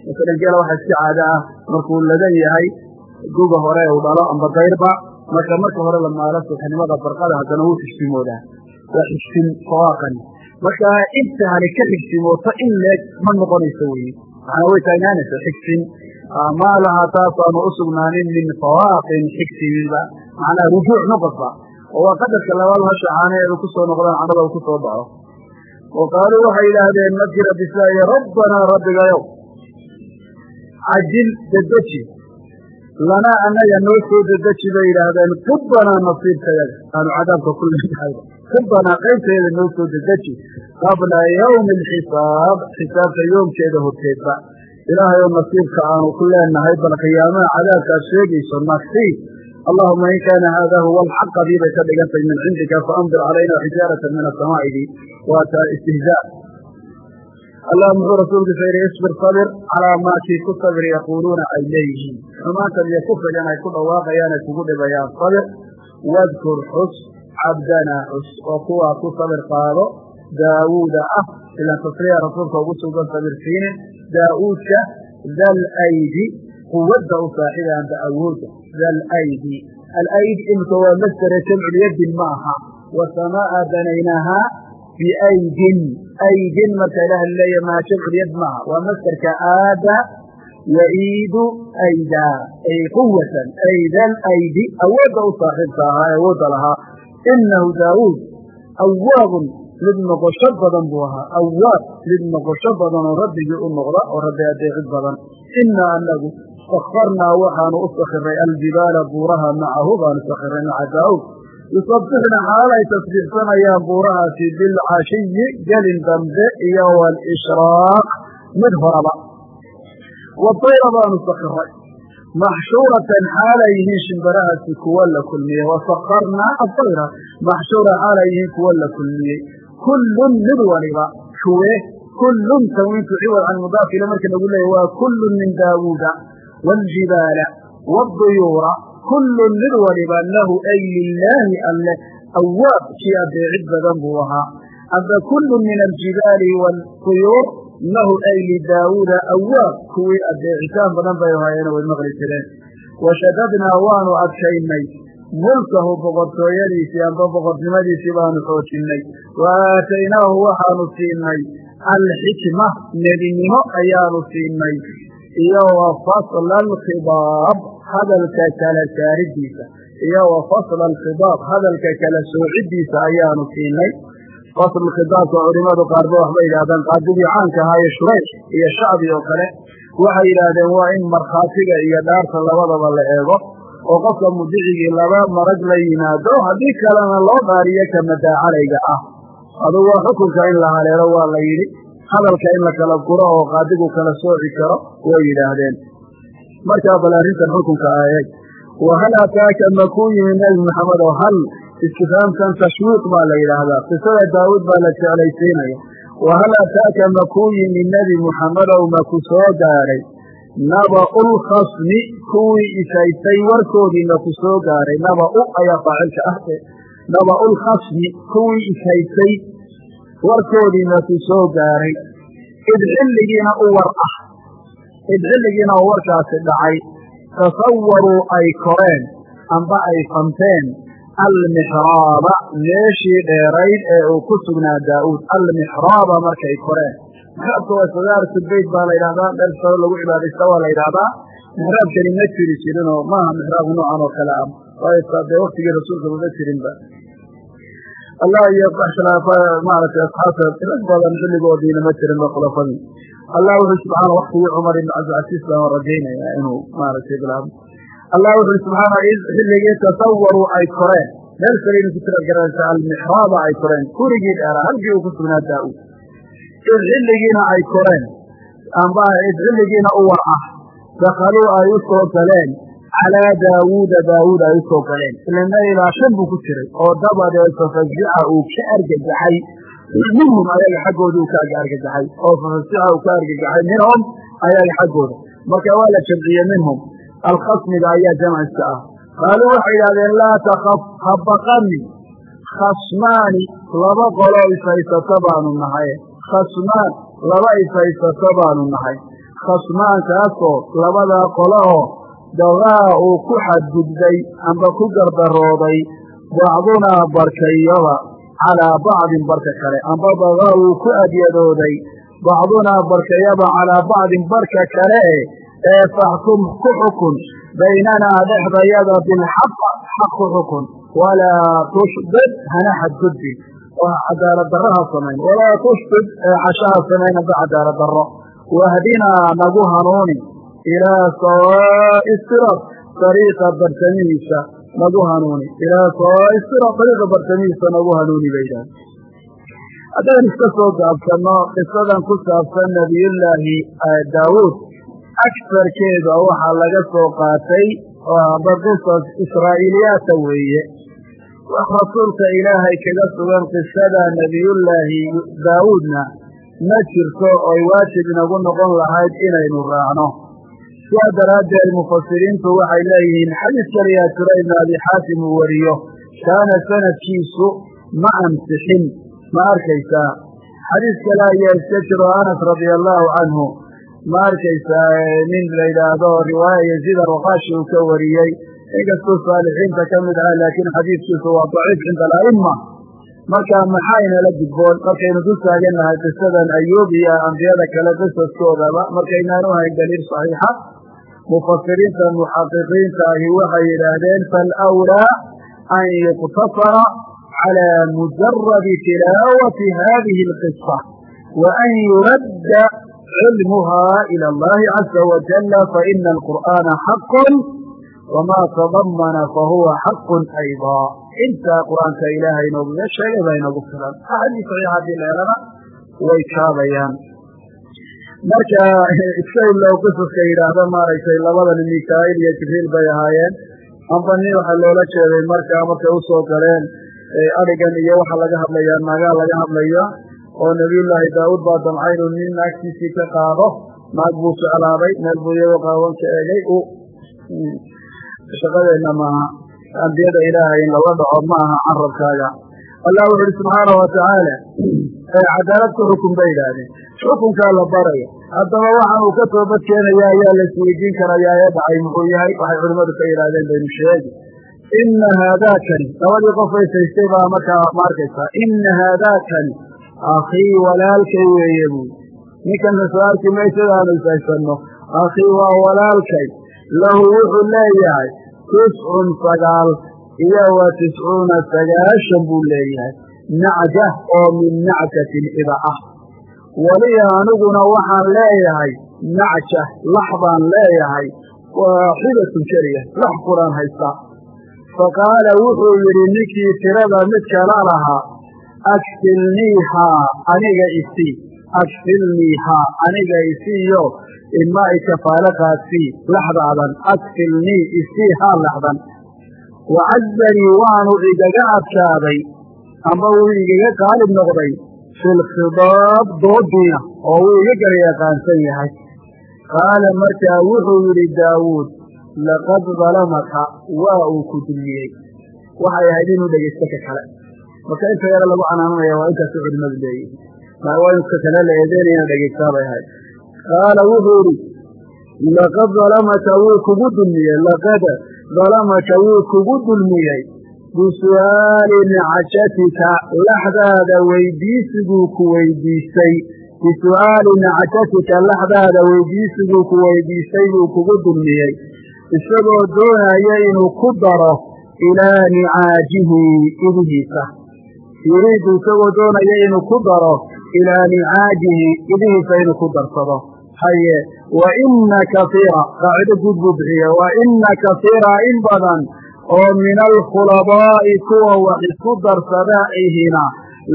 masalan geela waxaa iska caado ah markuu ladan yahay guga hore uu dhalo amba dayrba marka marka hore la maalo suxnimada barqada haddana wuu xigsimoodaa waa xigsim fawaaqani marka inta ka xigsimooto in leeg ma noqonayso weye macnaa way taagnaanaysa xigsin maa lahaa taasaanu u sugnaanin min fawaaqin xigsiminba macnaa rujuuc noqodba oo waa qadarka labaad hasha caanaheedu ku noqdaan cadhada u ku dhaco. Wa qaaluu waxay yidhaahdeen nakira bisaaye rabbanaa rabbigayow cajil dedeji lanaa annaga noo soo dedeji bay yidhaahdeen qibbanaa nasiibkayaga aanu cadaabka ku leedahayba qibbanaa qaybteeda noo soo dedeji qabla yawmi alxisaab xisaabta yoomkeeda horteedba ilaahay oo nasiibka aanu ku leenahay bal qiyaamaha cadaabkaad sheegayso naksii allahuma in kaana haada huwa alxaqa dii bay ka dhigantay min cindika faamdir calayna xijaarata min asamaa'idi waa taa istihzaa allah muxuu rasuulkiisa yidhi isbir sabir calaa maa kii ku sabir yaquuluuna ay leeyihiin xumaantan iyo kufrigan ay ku dhawaaqayaan ay kugu dhibayaan sabir wadkur xus cabdanaa xus oo kuwaa ku sabir qaado daawuuda ah ilaan tasriya rasuulka ugu sugan sabirsiine daa'uudka dal aydi quwadda u saaxiba amba awoodda dal aydi alayd imika waa masdere jamculyadin ma aha wasamaa'a banaynaahaa biaydin aydin marka ilaah leeya maa jamculyad maaha waa masderka aada yaiidu aydaa ay quwatan ay dal aydi awoodda u saaxiibka ahaa awoodda lahaa inahu daawuud awaabun mid noqosho badan buu ahaa awaab mid noqosho badan oo rabbigii u noqda oo rabbi adeecid badan inaa anagu sakarnaa waxaanu u sakiray aljibaala buuraha macahu baanu sakiray maca daawuud yusabbixna xaal ay tasbiixsanayaan buurahaasi bilcashiyi gelin dambe iyo waalishraaq mid horaba wadayra baanu sakiray maxshuuratan xaalay yihiin shimbarahaasi kuwa la kulmiyey wasakarnaa adayra maxshuura xaalay yihiin kuwa la kulmiyey kullun mid waliba kuwe kullun tanwiintu ciwad can mudaaf marka lagu leeya waa kullun min daawuuda waaljibaala waaduyuura kullun mid waliba lahu ay lilaahi alle. Awaab kii adeecid badan buu ahaa. Amba kullun min aljibaali waaduyuur lahu ay lidaawuuda awaab kuwii adeecitaan badan bay ahaayeen way maqli jireen. Washadadnaa waanu adkaynay. Mulkahu boqortooyadiisii amba boqornimadiisii baanu xoojinnay wa aataynaahu waxaanu siinay. Alxikma nebinimo ayaanu siinay. Iyo wa fasla hadalka kala saaridiisa iyo wa fasla alkhidaab hadalka kala soocidiisa ayaanu siinay. Faslu khidaabka culimadu qaarba waxbay yidhahdaan qaadigii caanka ahaaye shurayx iyo shacbi oo kale. Waxay yidhaahdeen waa in markhaatiga iyo dhaarta labadaba la eego oo qofka mudicigii laba marag la yimaado haddii kalena loo dhaariyo ka madaacalayga ah. Adugu xukunka in la haleelo waa la yidhi hadalka in la kala guro oo qaadigu kala sooci karo way yidhaahdeen markaa bal arrintan xukunka a eeg wa hal ataaka ma kuu yimi nebi maxamed oo hal istifhaamkan tashwiiq baa la yidhaahdaa qisada daawuud baa la jeclaysiinaya wa hal ataaka ma kuu yimi nebi muxammedow ma ku soo gaadhay naba'u lkhasmi kuwii isaysay warkoodii ma ku soo gaadhay naba'u ayaa faacilka ah naba'u lkhasmi kuwii ishaysay warkoodii ma ku soo gaadhay id xilligiina u war ah id xilligiina u warkaasi dhacay tasawaruu ay koreen amba ay fanteen. Almixraaba meeshii dheerayd ee uu ku sugnaa daa'uud almixraaba markay koreen. Mixraabka waa sadaaratu beyt baa la yidhahdaa meel saro lagu cibaadaysta waa la yidhahdaa. Mixraabkani ma jiri jirinoo maaha mixraab noocan oo kale ah. Waayo dee waktigii rasuulka mama jirinba. Allah iyo maaragtay asxaabta badan xilligoodiina ma jirinba khulafadii allah wuxuu subxaana waktigii cumar ibn cabdilcasiis baan rajaynayaa inuu maaragtay bilaabo allah wuxuui subxaana xilligii tasawaruu ay koreen. Meel kaleyna ku tira garanaysa almixraaba ay koreen. Gurigii dheeraa halkii uu ku sugnaa daa-uud id xilligiina ay koreen. Amba id xilligiina u war ah. Dakaluu ay u soo galeen. Calaa daawuuda daawuud ay u soo galeen. Ilana ilaa shan buu ku jiray oo dabadeed fafazica uu ka argagaxay minhum ayaga xaggooda uu ka argagaxay oo fafazica uu ka argagaxay minhum ayaga xaggooda. Marka waa la jamciye minhum. Alkhasmiga ayaa jamciska ah. Qaaluu waxay yidhahdeen laa takaf ha baqani. Khasmaani laba qolo ishaysata baanu nahay. Khasmaan laba ishaysata baanu nahay. Khasmaankaasoo labadaa qolo oo dagaa uu ku xadgudbay amba ku gardarooday bacdunaa barkayaba calaa bacdin barka kale amba dagaa uu ku adyadooday bacdunaa barkayaba calaa bacdin barka kale e ee faxkum ku xukun baynanaa dhexdayada bilxaq xaq ku xukun walaa tushbid hana xadgudbin oo cadaalad darro ha samayn walaa tushbid ee cashaha samayn amba cadaalad darro wahdinaa nagu hanuuni ilaa sawaa'i sirat dariiqa bartamihiisa nagu hanuuni. Ilaa sirat dariiqa bartamihiisa nagu hanuuni bay yidhaha haddaan iska soo gaabsanno qisadan ku saabsan nabiyullaahi daawuud agsarkeeda waxaa laga soo qaatay aba qisas israa'iiliyaata weeye. Wax rasuulka ilaahay kaga sugan qisada nebiyullaahi daawuudna ma jirto oy waajib inagu noqon lahayd inaynu raacno sidaa daraaddeed mufasiriintu waxay leeyihiin xadiis kaliyaa jiro ibnu abi xaatim uu wariyo kaana sanadkiisu ma ansixin. Ma arkaysaa? Xadiis kale ayaa iska jiro anas radia allaahu canhu ma arkaysaa nin la yidhaahdo riwaaya yaziid arwaqaashi uu ka wariyey. Inkastuu saalixiinta ka mid aha laakiin xadiiskiisu waa daciif cinda ala'ima marka maxaynala gudboon? Markaynu ku taagan nahay qisadan ayuub iyo ambiyada kale qisaskoodaba markaynaanu hayn daliil saxiixa mufasiriinta muxaqiqiinta ahi waxay yidhaahdeen falwlaa an yuqtasara calى mujaradi tilaawati hadihi اlqisa wa an yuradda cilmuhaa ilى اllahi caza wajala faina alqur'aana xaq wma tadamana fahuwa xaq ayضا intaa qur'aanka ilaahay inooguga sheegay baa inoogu filan axadii saxiix haddii leelana way kaabayaan marka *laughs* iska ilow qisaska yidhaahda maaragtay labadani mikaa'il iyo jibriil bay ahaayeen. Amba nin waxaa loola jeeday markaa markay u soo galeen adhigan iyo waxa laga hadlayaa nagaa laga hadlaya oo nabiyullaahi daawuud baa damcay inuu nin naagtiisii ka qaado naag buu jeclaaday meel buu iyagoo qaawan ka egay shaqadeenna maaha ambiyada ilaahay in lala dhaco ma aha carabkaaga. Allah wuxu uhi subxaana watacaala cadaalad ku xukun bay yidhaahdeen. Xukunkaa la baraya haddaba waxaan uu ka toobad keenaya ayaa la isweydiin karayaa ee dhacay muxuu yahay. Waxay culimmadu ka yidhahdeen baynu sheegi. Ina haadaakani labadii qof ay saystay baa markaa ma arkaysaa. Ina haadaakani akhii walaalkay weeye buy ninkan arki maysada aanu isaysanno akhii waa walaalkay. Lahu wuxuu leeyahay tiscun sagaal iyo wa tiscuuna sagaashan buu leeyahay nacja oo min nacjatin ida ah. Waliya aniguna waxaan leeyahay nacja lax baan leeyahay waaxidatun keliya lax quraan haystaa faqaala wuxuu yidhi ninkii tirada mid kala lahaa akfilniihaa aniga isii akfilniihaa aniga isiiyo ima i kafaalo qaadsii laxdaadan akfilnii isii haa laxdan. Wacazanii waanu igaga adkaaday amba wuu igaga qaalib noqday fi lkhidaab doodiina oo wuu iga gara yaqaansan yahay. Qaala markaa wuxuu yidhi daawuud laqad dalamaka waa uu ku dulmiyey. Waxay ahayd inuu dhegaysto ka kale. Marka inta yare lagu canaananaya waa intaasu culimadu leeyihiin waa inka kale la eedeynaya dhegaysaa bay ahayd. Qaala wuxuu idhi laqad dalamaka wuu kugu dulmiyey. Laqad dalamaka wuu kugu dulmiyey bisu'aali nacajatika laxdaada weydiisiguu ku weydiistay bisu'aali nacajatika laxdaada weydiisiguu ku weydiistay buu kugu dulmiyey isagoo doonaya inuu ku daro ilaa nicaajihi idihiisa yuriidu isagoo doonaya inuu ku daro ilaa nicaajihi idihiisa inuu ku darsado haye wa ina kaiira qaacido guud buu bixiye wa ina kaiira in badan oo min alkhulabaa'i kuwa wax isku darsada ihina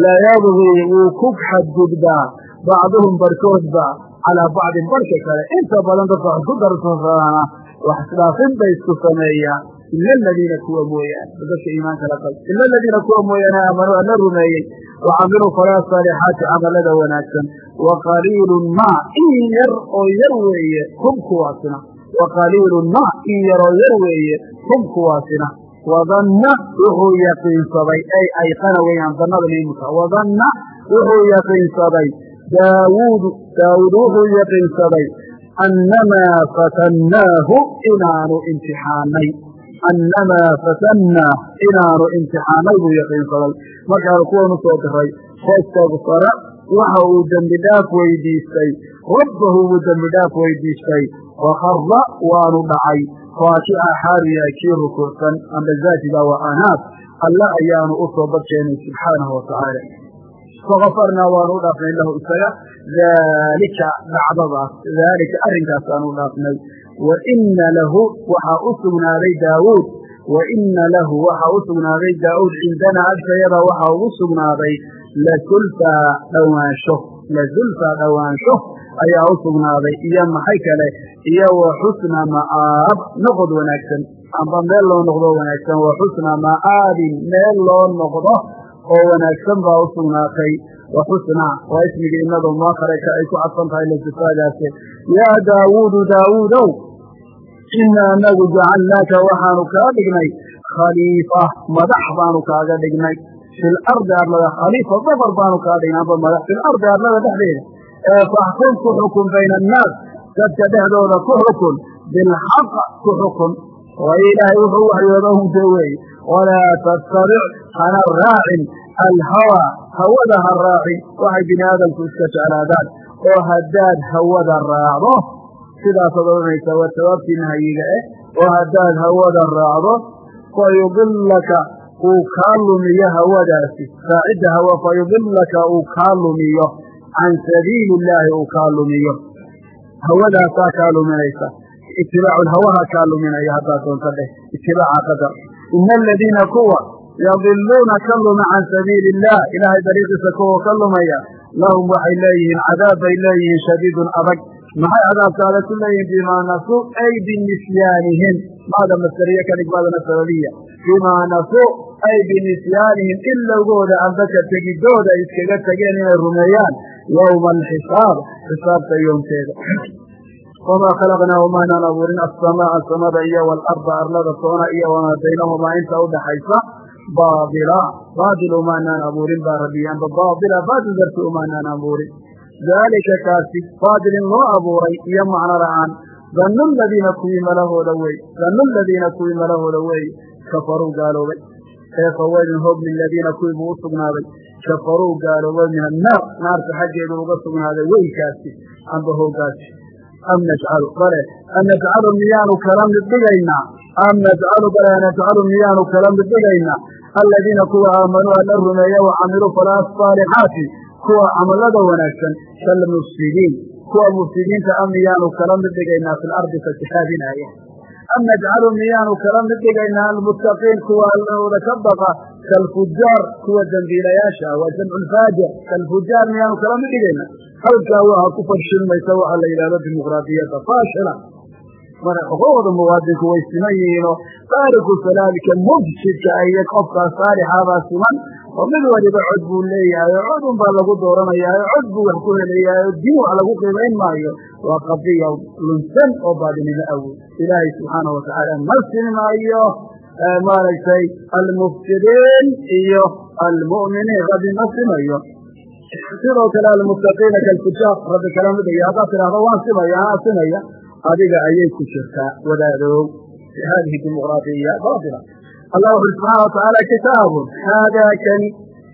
layabgii wuu ku xadgudbaa bacduhum barhkoodba calaa bacdin barhka kale. Inta badan dadka wax isku darsadaana wax isdhaafin bay isku sameeyaan ila aladiina kuwa mooyaane dadka iimaanka la qab ila aladiina kuwa mooyaane aamanuu alla rumeeyey wa camiluu falaa saalixaati camalada wanaagsan wa qaliilun ma in yar oo yar weeye hum kuwaasina wa qaliilun ma in yaroo yar weeye hum kuwaasina. Wadanna wuxuu yaqiinsaday. Ay ayqana weeyaan dannada imika wadanna wuxuu yaqiinsaday. Daawuudu daawuud wuxuu yaqiinsaday annamaa fatannaahu inaanu imtixaanay. Annamaa fatannaah inaanu imtixaanay buu yaqiinsaday. Markaanu kuwan u soo diray fastakfara waxa uu dembi dhaaf weydiistay. Rabbahu buu dembi dhaaf weydiistay wakara waanu dhacay khaakica xaariya kii rukuucsan amba zaatiga wa anaas alle ayaanu u soo badkeenay subxaanahu watacaala fakafarnaa waanu u dhaafnay lahu isaga daalika dhacdadaas daalika arrinkaas aanu u dhaafnay wa ina lahu waxaa u sugnaaday daawuud wa ina lahu waxaa u sugnaaday daawuud cindanaa agtayada waxaa ugu sugnaaday lasulfaa dhowaansho lasulfaa dhowaansho ayaa u sugnaaday iyo maxay kale iyo wa xusna ma'aab noqod wanaagsan. Amba meel loo noqdo wanaagsan wa xusna ma'aabin meel loo noqdo oo wanaagsan baa u sugnaatay. Wa xusna waa ismigii inado muakare ay ku cadfan tahay lasifaadaase yaa daawuudu daawuudow ina anagu jacalnaaka waxaanu kaa dhignay. Khaliifa madax baanu kaaga dhignay. Fi lardi arlada khaliifa boqor baanu kaa dhignay. Amba madax fi lardi arlada dhexdeeda ee ku xukun bayna annaas dadka dhexdooda ku xukun bilxaq ku xukun waayo ilaahay wuxuu waxyooda hunte weeye walaa tattabic hana raacin alhawaa hawada ha raacin waxay bini aadamku iska jeclaadaan oo haddaad hawada raacdo sidaasaad odhanaysaa waa sawaabtii nahyiga eh oo haddaad hawada raacdo fa yudilaka uu kaa lumiyo hawadaasi raacidda hawa fa yudilaka uu kaa lumiyo can sabiili illaahi uu kaa lumiyo hawadaasaa kaa luminaysa itibaacu hawaha kaa luminaya haddaad doonto dheh itibaaca qadar ina aladiina kuwa yadiluuna ka luma can sabiili illah ilaahay dariiqiisa kuwa ka lumaya lahum waxay leeyihiin cadaab bay leeyihiin shadiidun adag maxay cadaabka adag ku leeyihiin bimaa nasu ay binisyaanihim maada masariye ka dhig maadana sababiya bimaa nasu ay binisyaanihim ilowgooda ambaka tegidooda iskaga tegeen inay rumeeyaan yowma alxisaab xisaabta yoomteeda wamaa khalaqnaahu maanaan abuurin assamaa samada iyo waalarda arlada toona iyo wamaa baynahumaa inta udhaxaysa baabila baadil umaanaan abuurin baa rabbiyi amba baabila baadil darti umaanaan abuurin daalika kaasi baadil in loo abuuray iyo macno la'aan dannu ladiina kuwii malahooda wey dannu ladiina kuwii malahooda weeye kafaruu gaaloobay ee fawaydin hoog liladiina kuwii buu u sugnaaday kafaruu gaaloobay min annaar naarta xaggeedu uga sugnaaday weylkaasi amba hoogaasi am najcalu bale am najcalu miyaanu kala mid dhigaynaa am najcalu bala najcalu miyaanu kala mid dhigaynaa aladiina kuwa aamanuu alla rumeeye wa camiluu falaa asaalixaati kuwa camalada wanaagsan kalmufsidiin kuwa mufsidiinta a miyaanu kala mid dhigaynaa fi lardi fasahaadinaaya am najcalu miyaanu kala mid dhigaynaa almuttaqiin kuwa allooda ka baqa kalfujaar kuwa dembiilayaasha waa jamcu lfaajir kalfujaar miyaanu kala mid dhigaynaa halkaa waxa ku fashilmaysa waxa la yidhahdo dimuqraadiyadda faashila marka xuquuqda muwaadinku way siman yihiinoo taariku salaadka mufsidka oo mid waliba cod buu leeyahay oo cod un baa lagu dooranayaa oo cod buu wax ku helayaa oo diin wax lagu qiimayn maayo waa qadiya lunsan oo baadinimo awood. Ilaahay subxaanau watacaala ma simaayo maaragtay almufsidiin iyo almu'miniin rabbi ma simayo. Sidoo kale almuttaqiina kalfujaar rabbi kala midaya haddaad tidhahdo waan simaya anaa simaya adiga ayay ku jirtaa wadaadow. Hadihi dimuqraadiya baatila allah wuxu subxaana watacaala kitaabun haadaa kani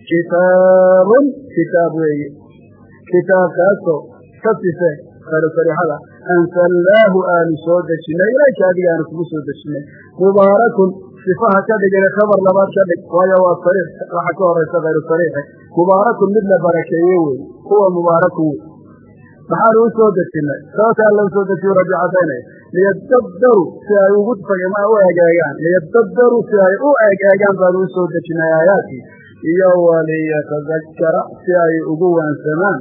kitaabun kitaab weeye kitaabkaasoo ka khayru sarixada ansalnaahu aanu soo dejinay ilayka adiga aanu kugu soo dejinay mubaarakun sifaha ka dhigina khabar labaad ka dhig waayo waa sariix waxa ka horaysa khayru sariixe mubaarakun mid la barakeeye wey huwa mubaarakun wey maxaanu u soo dejinay cadaynaya liyadabdaruu si ay ugu u egeegaan liyadabdaruu si ay u egeegaan baanu u soo dejinay aayaadkii iyo waliyatadakara si ay ugu waansamaan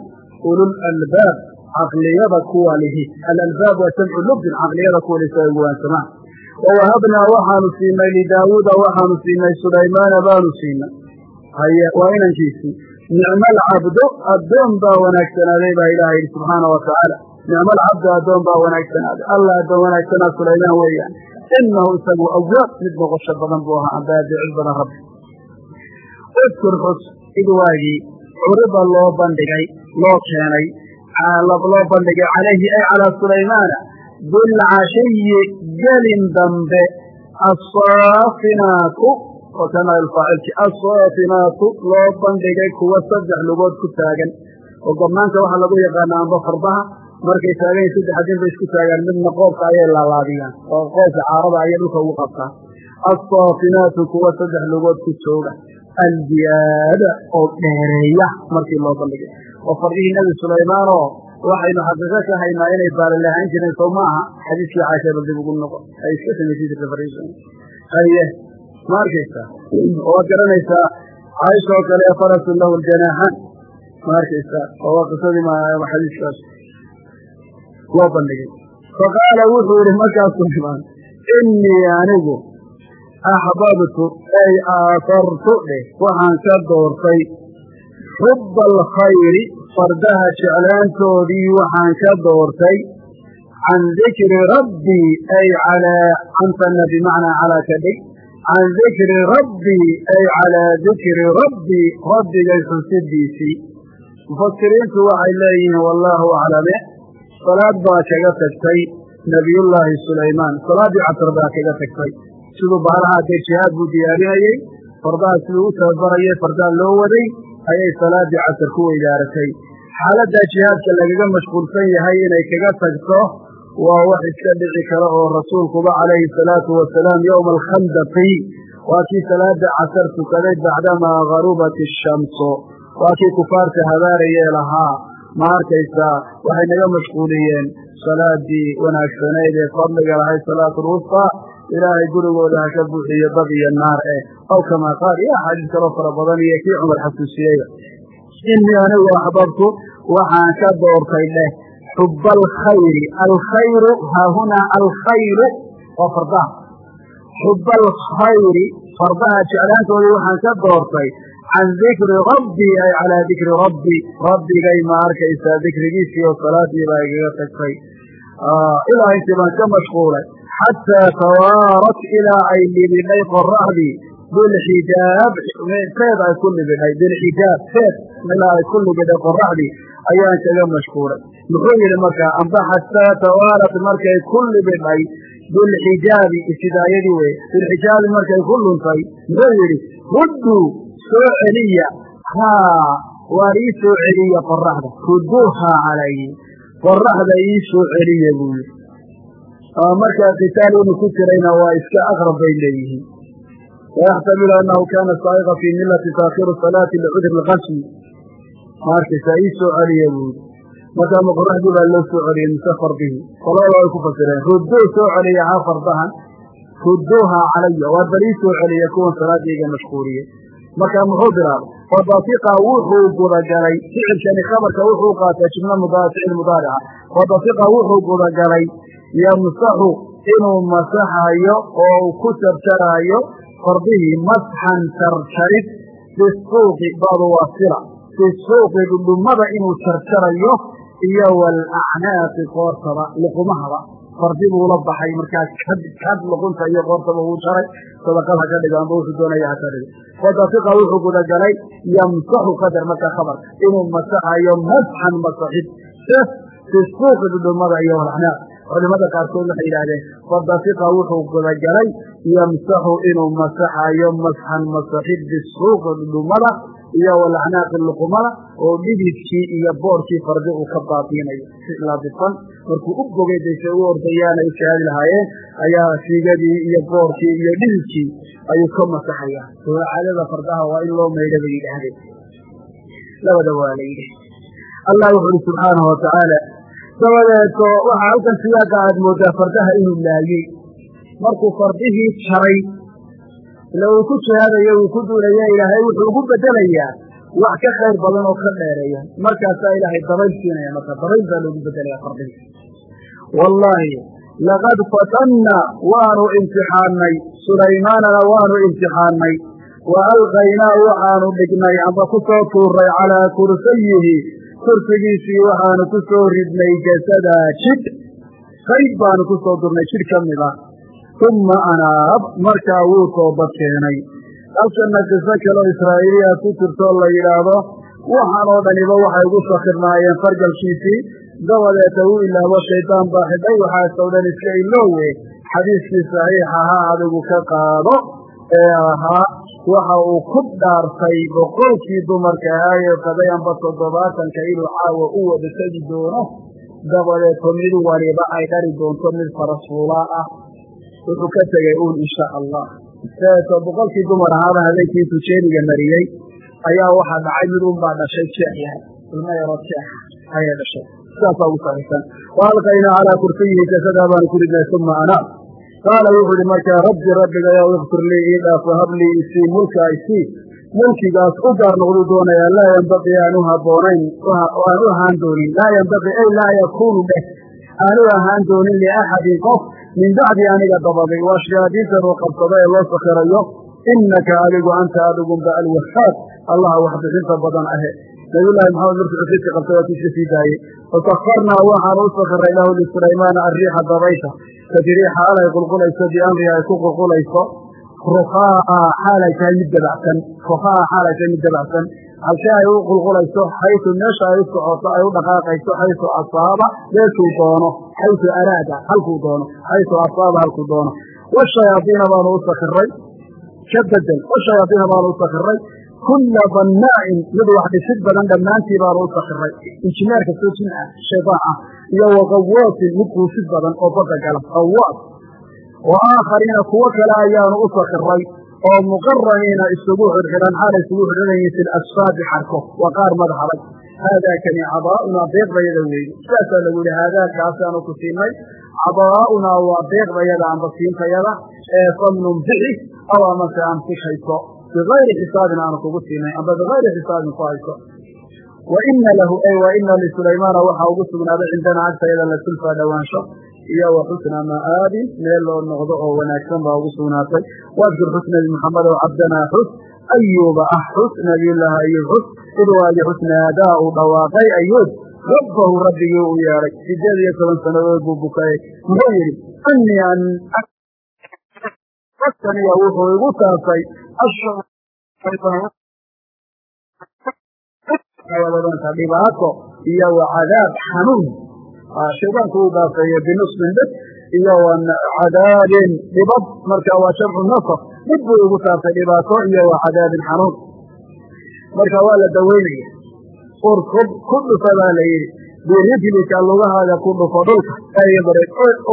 ulul albaab caqliyada kuwa lihi alalbaab waa jamcu lubdin caqliyada kuwa lihi si ay ugu waansamaan wawahabnaa waxaanu siinay lidaawuuda waxaanu siinay sulaymaana baanu siinay haye waa baa wanaagsanaaday nicmo alcabdo addoon baa wanaagsanaaday alla addoon wanaagsanaa sulaymaan weeyaan. Inahu isagu awaab mid noqosho badan buu ahaa ambaadicid badan rabbi udkur xus id waagii curida loo bandhigay loo keenay loo bandhigay calayhi ay calaa sulaymaana. Bilcashiyi gelin dambe assaafinaatu oo kana alfaacilki assaafinaatu loo bandhigay kuwa saddex lugood ku taagan. Oo gobnaanta waxaa lagu yaqaana amba markay taagan yihiin saddex adin bay isku taagaan. Midna qoobka ayay laalaadiyaan. Oo qoobka caarada ayay dhulka ugu qabtaan assaafinaatu kuwa saddex lugood ku jooga. Aljiyaada oo dheereeya markii loo bandhigay. Oo fardihii nebi sulaymaan oo waxaynu xaqiiqo ka haynaa inay baala lahaan jireen sow ma aha. Xadiiskii caasha bal dib ugu noqo ay iska samaysa jirta haye ma arkaysaa oo garanaysaa caaisha oo kale farasun lahu ljanaaxaan ma arkaysaa oo waa qisadii xadiiskaas loo bandhigay. Faqaala wuxuu yihi markaas sulaymaan inii anigu axbabtu ay aatartu dheh waxaan ka doortay xubba alkhayri fardaha jeclaantoodii waxaan ka doortay can dikri rabbii ay calaa cantana bimacnaa calaa ka can dikri rabbii ay calaa dikri rabbii rabbigay xusidiisii mufasiriintu waxay leeyihiin wallaahu aclame salaad baa kaga tagtay nebiyullaahi sulaymaan. Salaaddii casr baa kaga tagtay. Siduu bahalaha dee jihaad buu diyaarinayey fardaha siduu u tababarayay fardaha loo waday ayay salaaddii casar ku weydaaratay xaaladdaa jihaadka lagaga mashquulsan yahay inay kaga tagto waa wax iska dhici kara oo rasuulkuba calayhi salaatu wasalaam yowma alkhandaqi waa kii salaada casar tukaday bacdamaa garubat ishamsu waa kii kufaarta habaarayee lahaa ma arkaysaa waxay naga mashquuliyeen salaadii wanaagsanayd ee fadliga lahayd salaatu lwusqa ilaahay gurigooda ha buuxiyo dad iyo naar eh. Aw kamaa qaal iyo axaadiis kaloo fara badan iyo kii cumar xasuusiyeyba inii anigu axbabtu waxaan ka doortay dheh xuba alkhayri alkhayru haahunaa alkhayru waa fardaha. Xuba alkhayri fardaha jeclaantoodii waxaan ka doortay can dikri rabbii ay calaa dikri rabbii rabbigay ma dikrigiisii oo salaadii baa igaga tagtay ilaa intii baan ka mashquulay xataa tawaarat ilaa ay libidhay qoraxdii bilxijaab feed ay ku libidhay bilxijaab feed ilaa ay ku libidhay qoraxdii ayaan kaga mashquulay muxuu yidhi markaa amba xataa tawaarat markay ku libidhay bilxijaabi ibtidaayadii wey bilxijaabi markay ku luntay muxuu yidhi rudduu soo celiya. Haa waar ii soo celiya qoraxda rudduuhaa calayhi qoraxda ii soo celiya buu yidhi markaa qitaal ku jirayna waa iska aqrab bay leeyihiin. Wayaxtamilu annahu kana saa'iqa fii milati taakhiru salaati licudri lqasmi ma arkaysaa ii soo celiya buuri. Markaa ma qoraxdii baa loo soo celiyey mise fardihi? Qolada way ku fasireen. Rudduu soo celiya haa fardahan. Rudduuha calaya waa bal ii soo celiya kuwan salaadayga mashquuliye markaa muxuu bilaabay fadafiqa wuxuu gudagalay ficilkani khabarka wuxuu qaatay jumla ficil mudaarica fadafiqa wuxuu gudagalay yamsaxu inuu masaxayo oo uu ku jarjaraayo fardihii masxan jarjarid bisuuqi badu waa sila bisuuqi dhudhumada inuu jarjarayo iyo walacnaaqi qoortaba luqumahaba fardi buu la baxay markaa kad luqunta iyo qoortaba uu jaray sadaqad ha ka dhigo amba wuxuu doonaya ha ka dhigo fadafiqa wuxuu gudagalay yamsaxu qadar markaa khabarka inuu masaxayo masxan masaxid bisuuqi dhudhumada iyo walacnaaq culimada qaarkood waxay yidhaahdeen fadafiqa wuxuu gudagalay yamsaxu inuu masaxayo masxan masaxid bisuuqi dhudhumada iyo walacnaaqi luqumada oo dhididkii iyo boorkii fardi uu ka baabiinayo si laabifan markuu u bogay dayse u ordayaana u shahaadi lahaayeen ayaa siigadii iyo boorkii iyo dhididkii ayuu ka masaxaya caadada fardaha waa in loo maydha bay yidhaahdeen labada waa la yidhi. Allah wuxu uhi subxaanahu watacaala dabadeeto waxaa halkan siyaaqa aad moodaa fardaha inuu laayey markuu fardihii jaray ila uu ku jihaadayo uu ku duulaya ilaahay wuxuu ugu bedelayaa wax ka khayr badan oo ka dheereeya markaasaa ilaahay dabayl siinaya marka dabayl baa loogu bedelaya fardihii wallaahi laqad fatanna waanu imtixaannay. Sulaymaanana waanu imtixaannay. Wa alqaynaa waxaanu dhignay amba ku soo tuuray calaa kursayihi kursigiisii waxaanu ku soo ridnay jasadaa jidh. Qayb baanu ku soo durnay jidh ka mid ah uma anaab markaa wuu toobad keenay halkanna qiso kaloo israa'iiliya ku jirtoo la yidhaahdo waxaan oo dhaniba waxay ugu sakirnaayeen fargalkiisii dabadeeta wuu ilaabo shaydaan baa xidhay waxaasoo dhan iska iloowe xadiiskii saxiix ahaa adigu ka qaado ee ahaa waxa uu ku dhaartay boqolkii dumarka ahaa ee qaday amba toddobaatanka inuu caawa u wada tegi doono dabadeeto mid waliba ay dhari doonto mid farasuulaa ah wuxuu ka tegay uun insha allah. Dabeeto boqolkii dumar ahaaba habeenkii jeeniga mariyey ayaa waxaa dhacay mid unbaa dhashay jeex yahay. Ilmo yaroo jeexa ayay dhashay. Sidaasaa ugu saxiixsan wa alqaynaa calaa kursiyihi jasadaa baanu ku ridnay uma anaab qaala wuxuu ihi markaa rabbi rabbigayow ikfir lii ii dhaaf wahab lii isii mulka isii mulkigaas u gaar noqduu doonayaa laa yembaqii aan u haboonayn aan u ahaan doonin. Laa yembaqii ay laa yakuunu dheh aan u ahaan doonin liaxadin qof min bacdi aniga dabaday waa shayaadiintan oo qabsada ee loo sakirayo inaka adigu anta adigunba alwahaab allaha waxbixinta badan ahe nabiyullaahi maxamed markuu xufidka qabtay waa kiiska sii daayey fasakarnaa waxaanu u sakiray lahu lisulaymaana arriixa dabaysha tajrii xaalay qulqulayso biamrihi ay ku qulqulayso xaalay tahay mid dabacsan rukaa xaalay tahay mid dabacsan halkee ay u qulqulayso xaytu meesha ay u socoto ay u dhaqaaqayso xaytu asaaba meeshuu doono xaytu araada halkuu doono xaytu asaaba halkuu doono washayaadiina baanu u sakiray ka bedel washayaadiina baanu u sakiray kulla bannaa'in mid wax dhisid badan dhammaantii baanu u sakiray injineer kastoo jin shaydaan ah iyo waqawaasin mid quusid badan oo badda gala qawaas wa aakhariina kuwo kale ayaanu u sakiray oo muqaraniina isugu xidhxidhan xaalay isugu yihiin fi lasfaabi xarko waa qaar madaxaday haadaakani cadaaunaa deeqdayada weeye sidaasaa lagu yihi haadaakaasaanu ku siinay cadaaunaa waa deeqdayada amba siintayada ee famnun bixi aw amase aan kushayso bigayri xisaabin aanu kugu siinay amba bigayri xisaabin ku hayso. Wa ina lahu ay wa ina lisulaymaana waxaa ugu sugnaaday cindana agtayada la sulfaa dhowaansho iyo wa xusna ma'aabin meel loo noqdo oo wanaagsan baa ugu sugnaatay waadkur xus nabi maxamed oo cabdanaa xus ayuuba ah xus nabiyullaahi ayuub xus id waagi xusnaadaa uu dhawaaqay ayuub rabbahu rabbigii u yeedhay sideed iyo toban sannadood buu bukayey muxuu yidhi aniya wuxuu igu taasay dhibaato iyo wa cadaab xanuun shaydaanku uu daafeeye binusbin dhib iyo cadaabin dhibad marka waa jamcu nasr dhib buu igu taasay dhibaato iyo wa cadaabin xanuun marka waa la daweynaya urkub ku dhufa baa la yidhi birijlika lugahaaga ku dhufo dhulka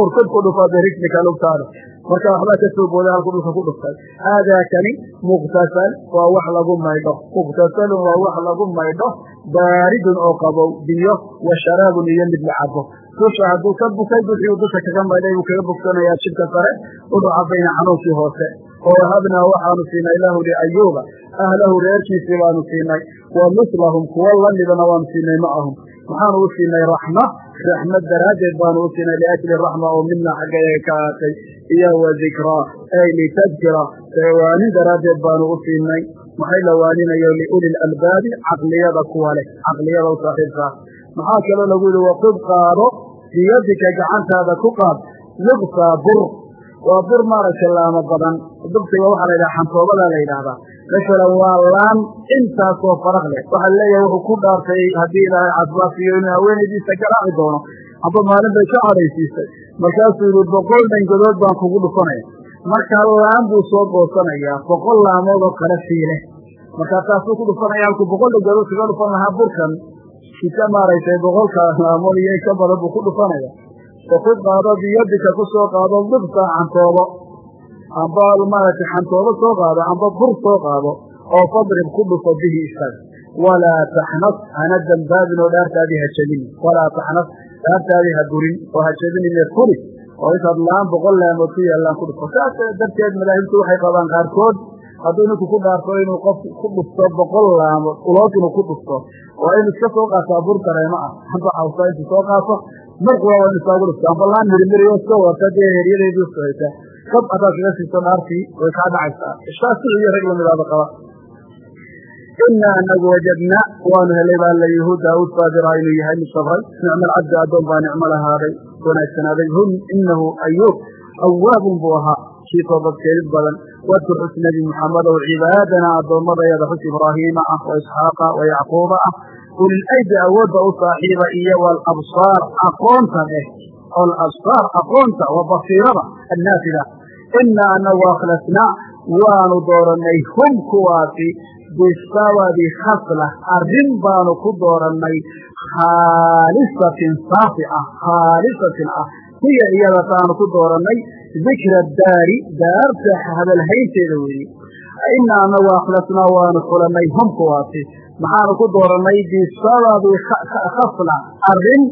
urkub ku dhufo birijlika lugtaada marka waxbaa ka soo booday halku dhulka ku dhuftay haadaa kani muqtasal waa wax lagu maydho. Muqtasalun waa wax lagu maydho. Baaridun oo qabow biyo wa sharaabun iyo mid la cabo dusha hadduu ka bukay duxii uu dusha kaga maydhay buu kaga bogsanayaa jidhka sare udhuca bayna xanuunkii hoose. Oo wahabnaa waxaanu siinay lahu liayuuba ahlahu reerkiisii baanu siinay. Wa mislahum kuwo lamidana waanu siinay macahum maxaanu u siinay raxma raxmad daraaddeed baanu u siinay liajli raxma oo midna xaggayaga ka aatay iyo wa dikraa ay litadkira waanin daraaddeed baanu u siinay maxay la waaninayo liuli lalbaabi caqliyada kuwa leh caqliyada u saaxiibkaa maxaa kaloo lagu yihi waqud qaado biyadika gacantaada ku qaad yuqsaa bur waa bur maaragtay laamo badan. Dugsiga waxaa la yidhaha xantoobadaa la yidhaahdaa masalan waa laan intaasoo faraq leh. Waxaa leeyahay wuxuu ku dhaartay haddii ilaahay cadbaafiyo inuu haweenaydiisa garaaci doono. Amba maalin bay ka cadhaysiisay markaasuu yihi boqol dhangadood baan kugu dhufanaya markaa laan buu soo goosanayaa. Boqol laamood oo kale fiile markaa taasuu ku dhufanaya halkuu boqol dhangadood kaga dhufan lahaa burkan ika maaragtay boqolka laamood iyo in ka badan buu ku dhufanaya fakud qaado biyadika ku soo qaado dibsa xantoobo. Amba maaragtay xantoobo soo qaado amba bur soo qaado oo fadrib ku dhufo bihi isaga walaa taxnas hana dambaabin oo dhaartaadii ha jebin. Walaa taxnas dhaartaadii ha burin oo ha jebinine furi. Oo intaad laan boqol laamood ku yaallaan ku dhufo. Saas darteed madaahibtu waxay qabaan qaarkood. Hadduu ninku ku dhaarto inuu qof ku dhufto boqol laamood ulood inuu ku dhufto waa inu iska soo qaataa bur dareemo ah. Amba xawsa intuu soo qaato markuwa waa isaagu dhufto amba laan mirimiriyo iska wata dee heryadeedii usocaysa kab haddaad kaga siiso dhaartii way kaa dhacaysaa. Ishtaasi iyo rag lamidaaba qaba. Inaa anagu wajadna waanu helay baa la yuhuud daauud saabira inuu yahay mid sabray. Nicma alcabdi addoon baa nicmo lahaaday wanaagsanaaday hum inahu ayuub awaabun buu ahaa kii toobadkeedid badan. Wadkur xus nebi muxamedow cibaadana addoommadayada xus ibraahiima ah wa isxaaqa wa yacquuba ah ulilaydi awoodda u saaxiiba iyo walabsaar aqoonta leh alabsaar aqoonta wa basiirada annaafida inaa waanu dooranay hum kuwaasi bisababi khasla arrin baanu ku doorannay khaalisatin saafi ah khaalisatin ah hiya iyada taanu ku doorannay dikra daari daarta hadalhaynteeda weeye inaa anagu waanu xulanay hum kuwaasi maxaanu ku doorannay bisababi khasla. Arrin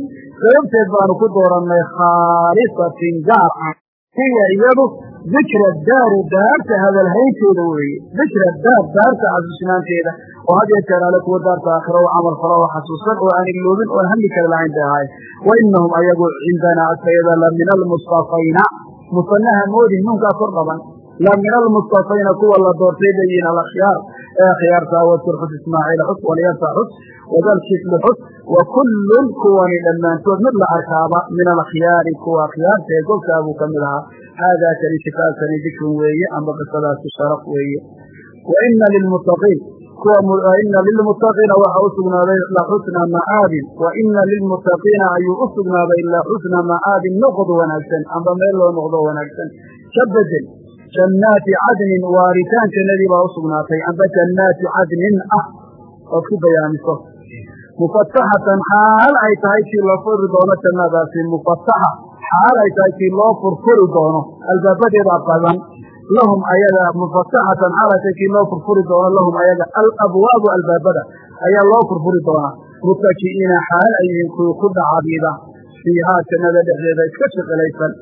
sababteed baanu ku doorannay khaalisatin gaar ah hiya iyadu dikra daari daarta hadalhaynteeda weeye dikra daar daarta xasuusnaanteeda oo had yee jeer ale kuwa daarta aakhira u camal falo oo xasuusan oo aan iloobin oon hamli kale lahayn bay ahaay wa ayagu cindanaa agtayada la min almustafayna musanaha moodin nuunkaa kor dhaban la min almustafayna kuwa la doortay bayiin alakhyaar ee akhyaarta wadkur xus xus walyasa xus wadalkifli xus wa kullun kuwani dhammaantood mid la arkaaba min alakhyaari kuwa akhyaarta ee golkaa buu ka mid ahaa haadaa kani kitaabkani dikrun weeye amba qisadaasi sharaf weeye wa ina lilmuttaqiin ina lilmuttaqiina waxaa u sugnaaday laxusna ma'aabin wa ina lilmuttaqiina ayuu u sugnaaday laxusna ma'aabin noqod wanaagsan amba meel loo noqdo wanaagsan ka bedel jannaati cadnin waaritaan jannadii baa u sugnaatay amba jannaati cadnin ah ood ku bayaamiso mufataxatan xaal ay tahay kii loo furi doono jannadaasi mufataxa xaal ay tahay kii loo furfuri doono albaabadeeda badan lahum ayaga mufataxatan xaal ay tahay kii loo furfuri doono lahum ayaga alabwaabu albaabada ayaa loo furfuri doonaa mutaki'iina xaal ay yihiin kuwii ku dhacabiida fiihaa jannada dhexdeeda iska shaqalaysan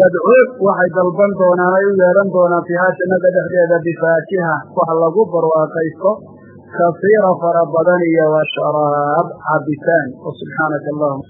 yadcuun waxay dalban doonaan ay u yeedhan doonaan fiihaa jannada dhexdeeda bifaakiha wax lagu barwaaqaysto kasiira fara badan iyo wa sharaab cabitaan. Subxaanaka allahuma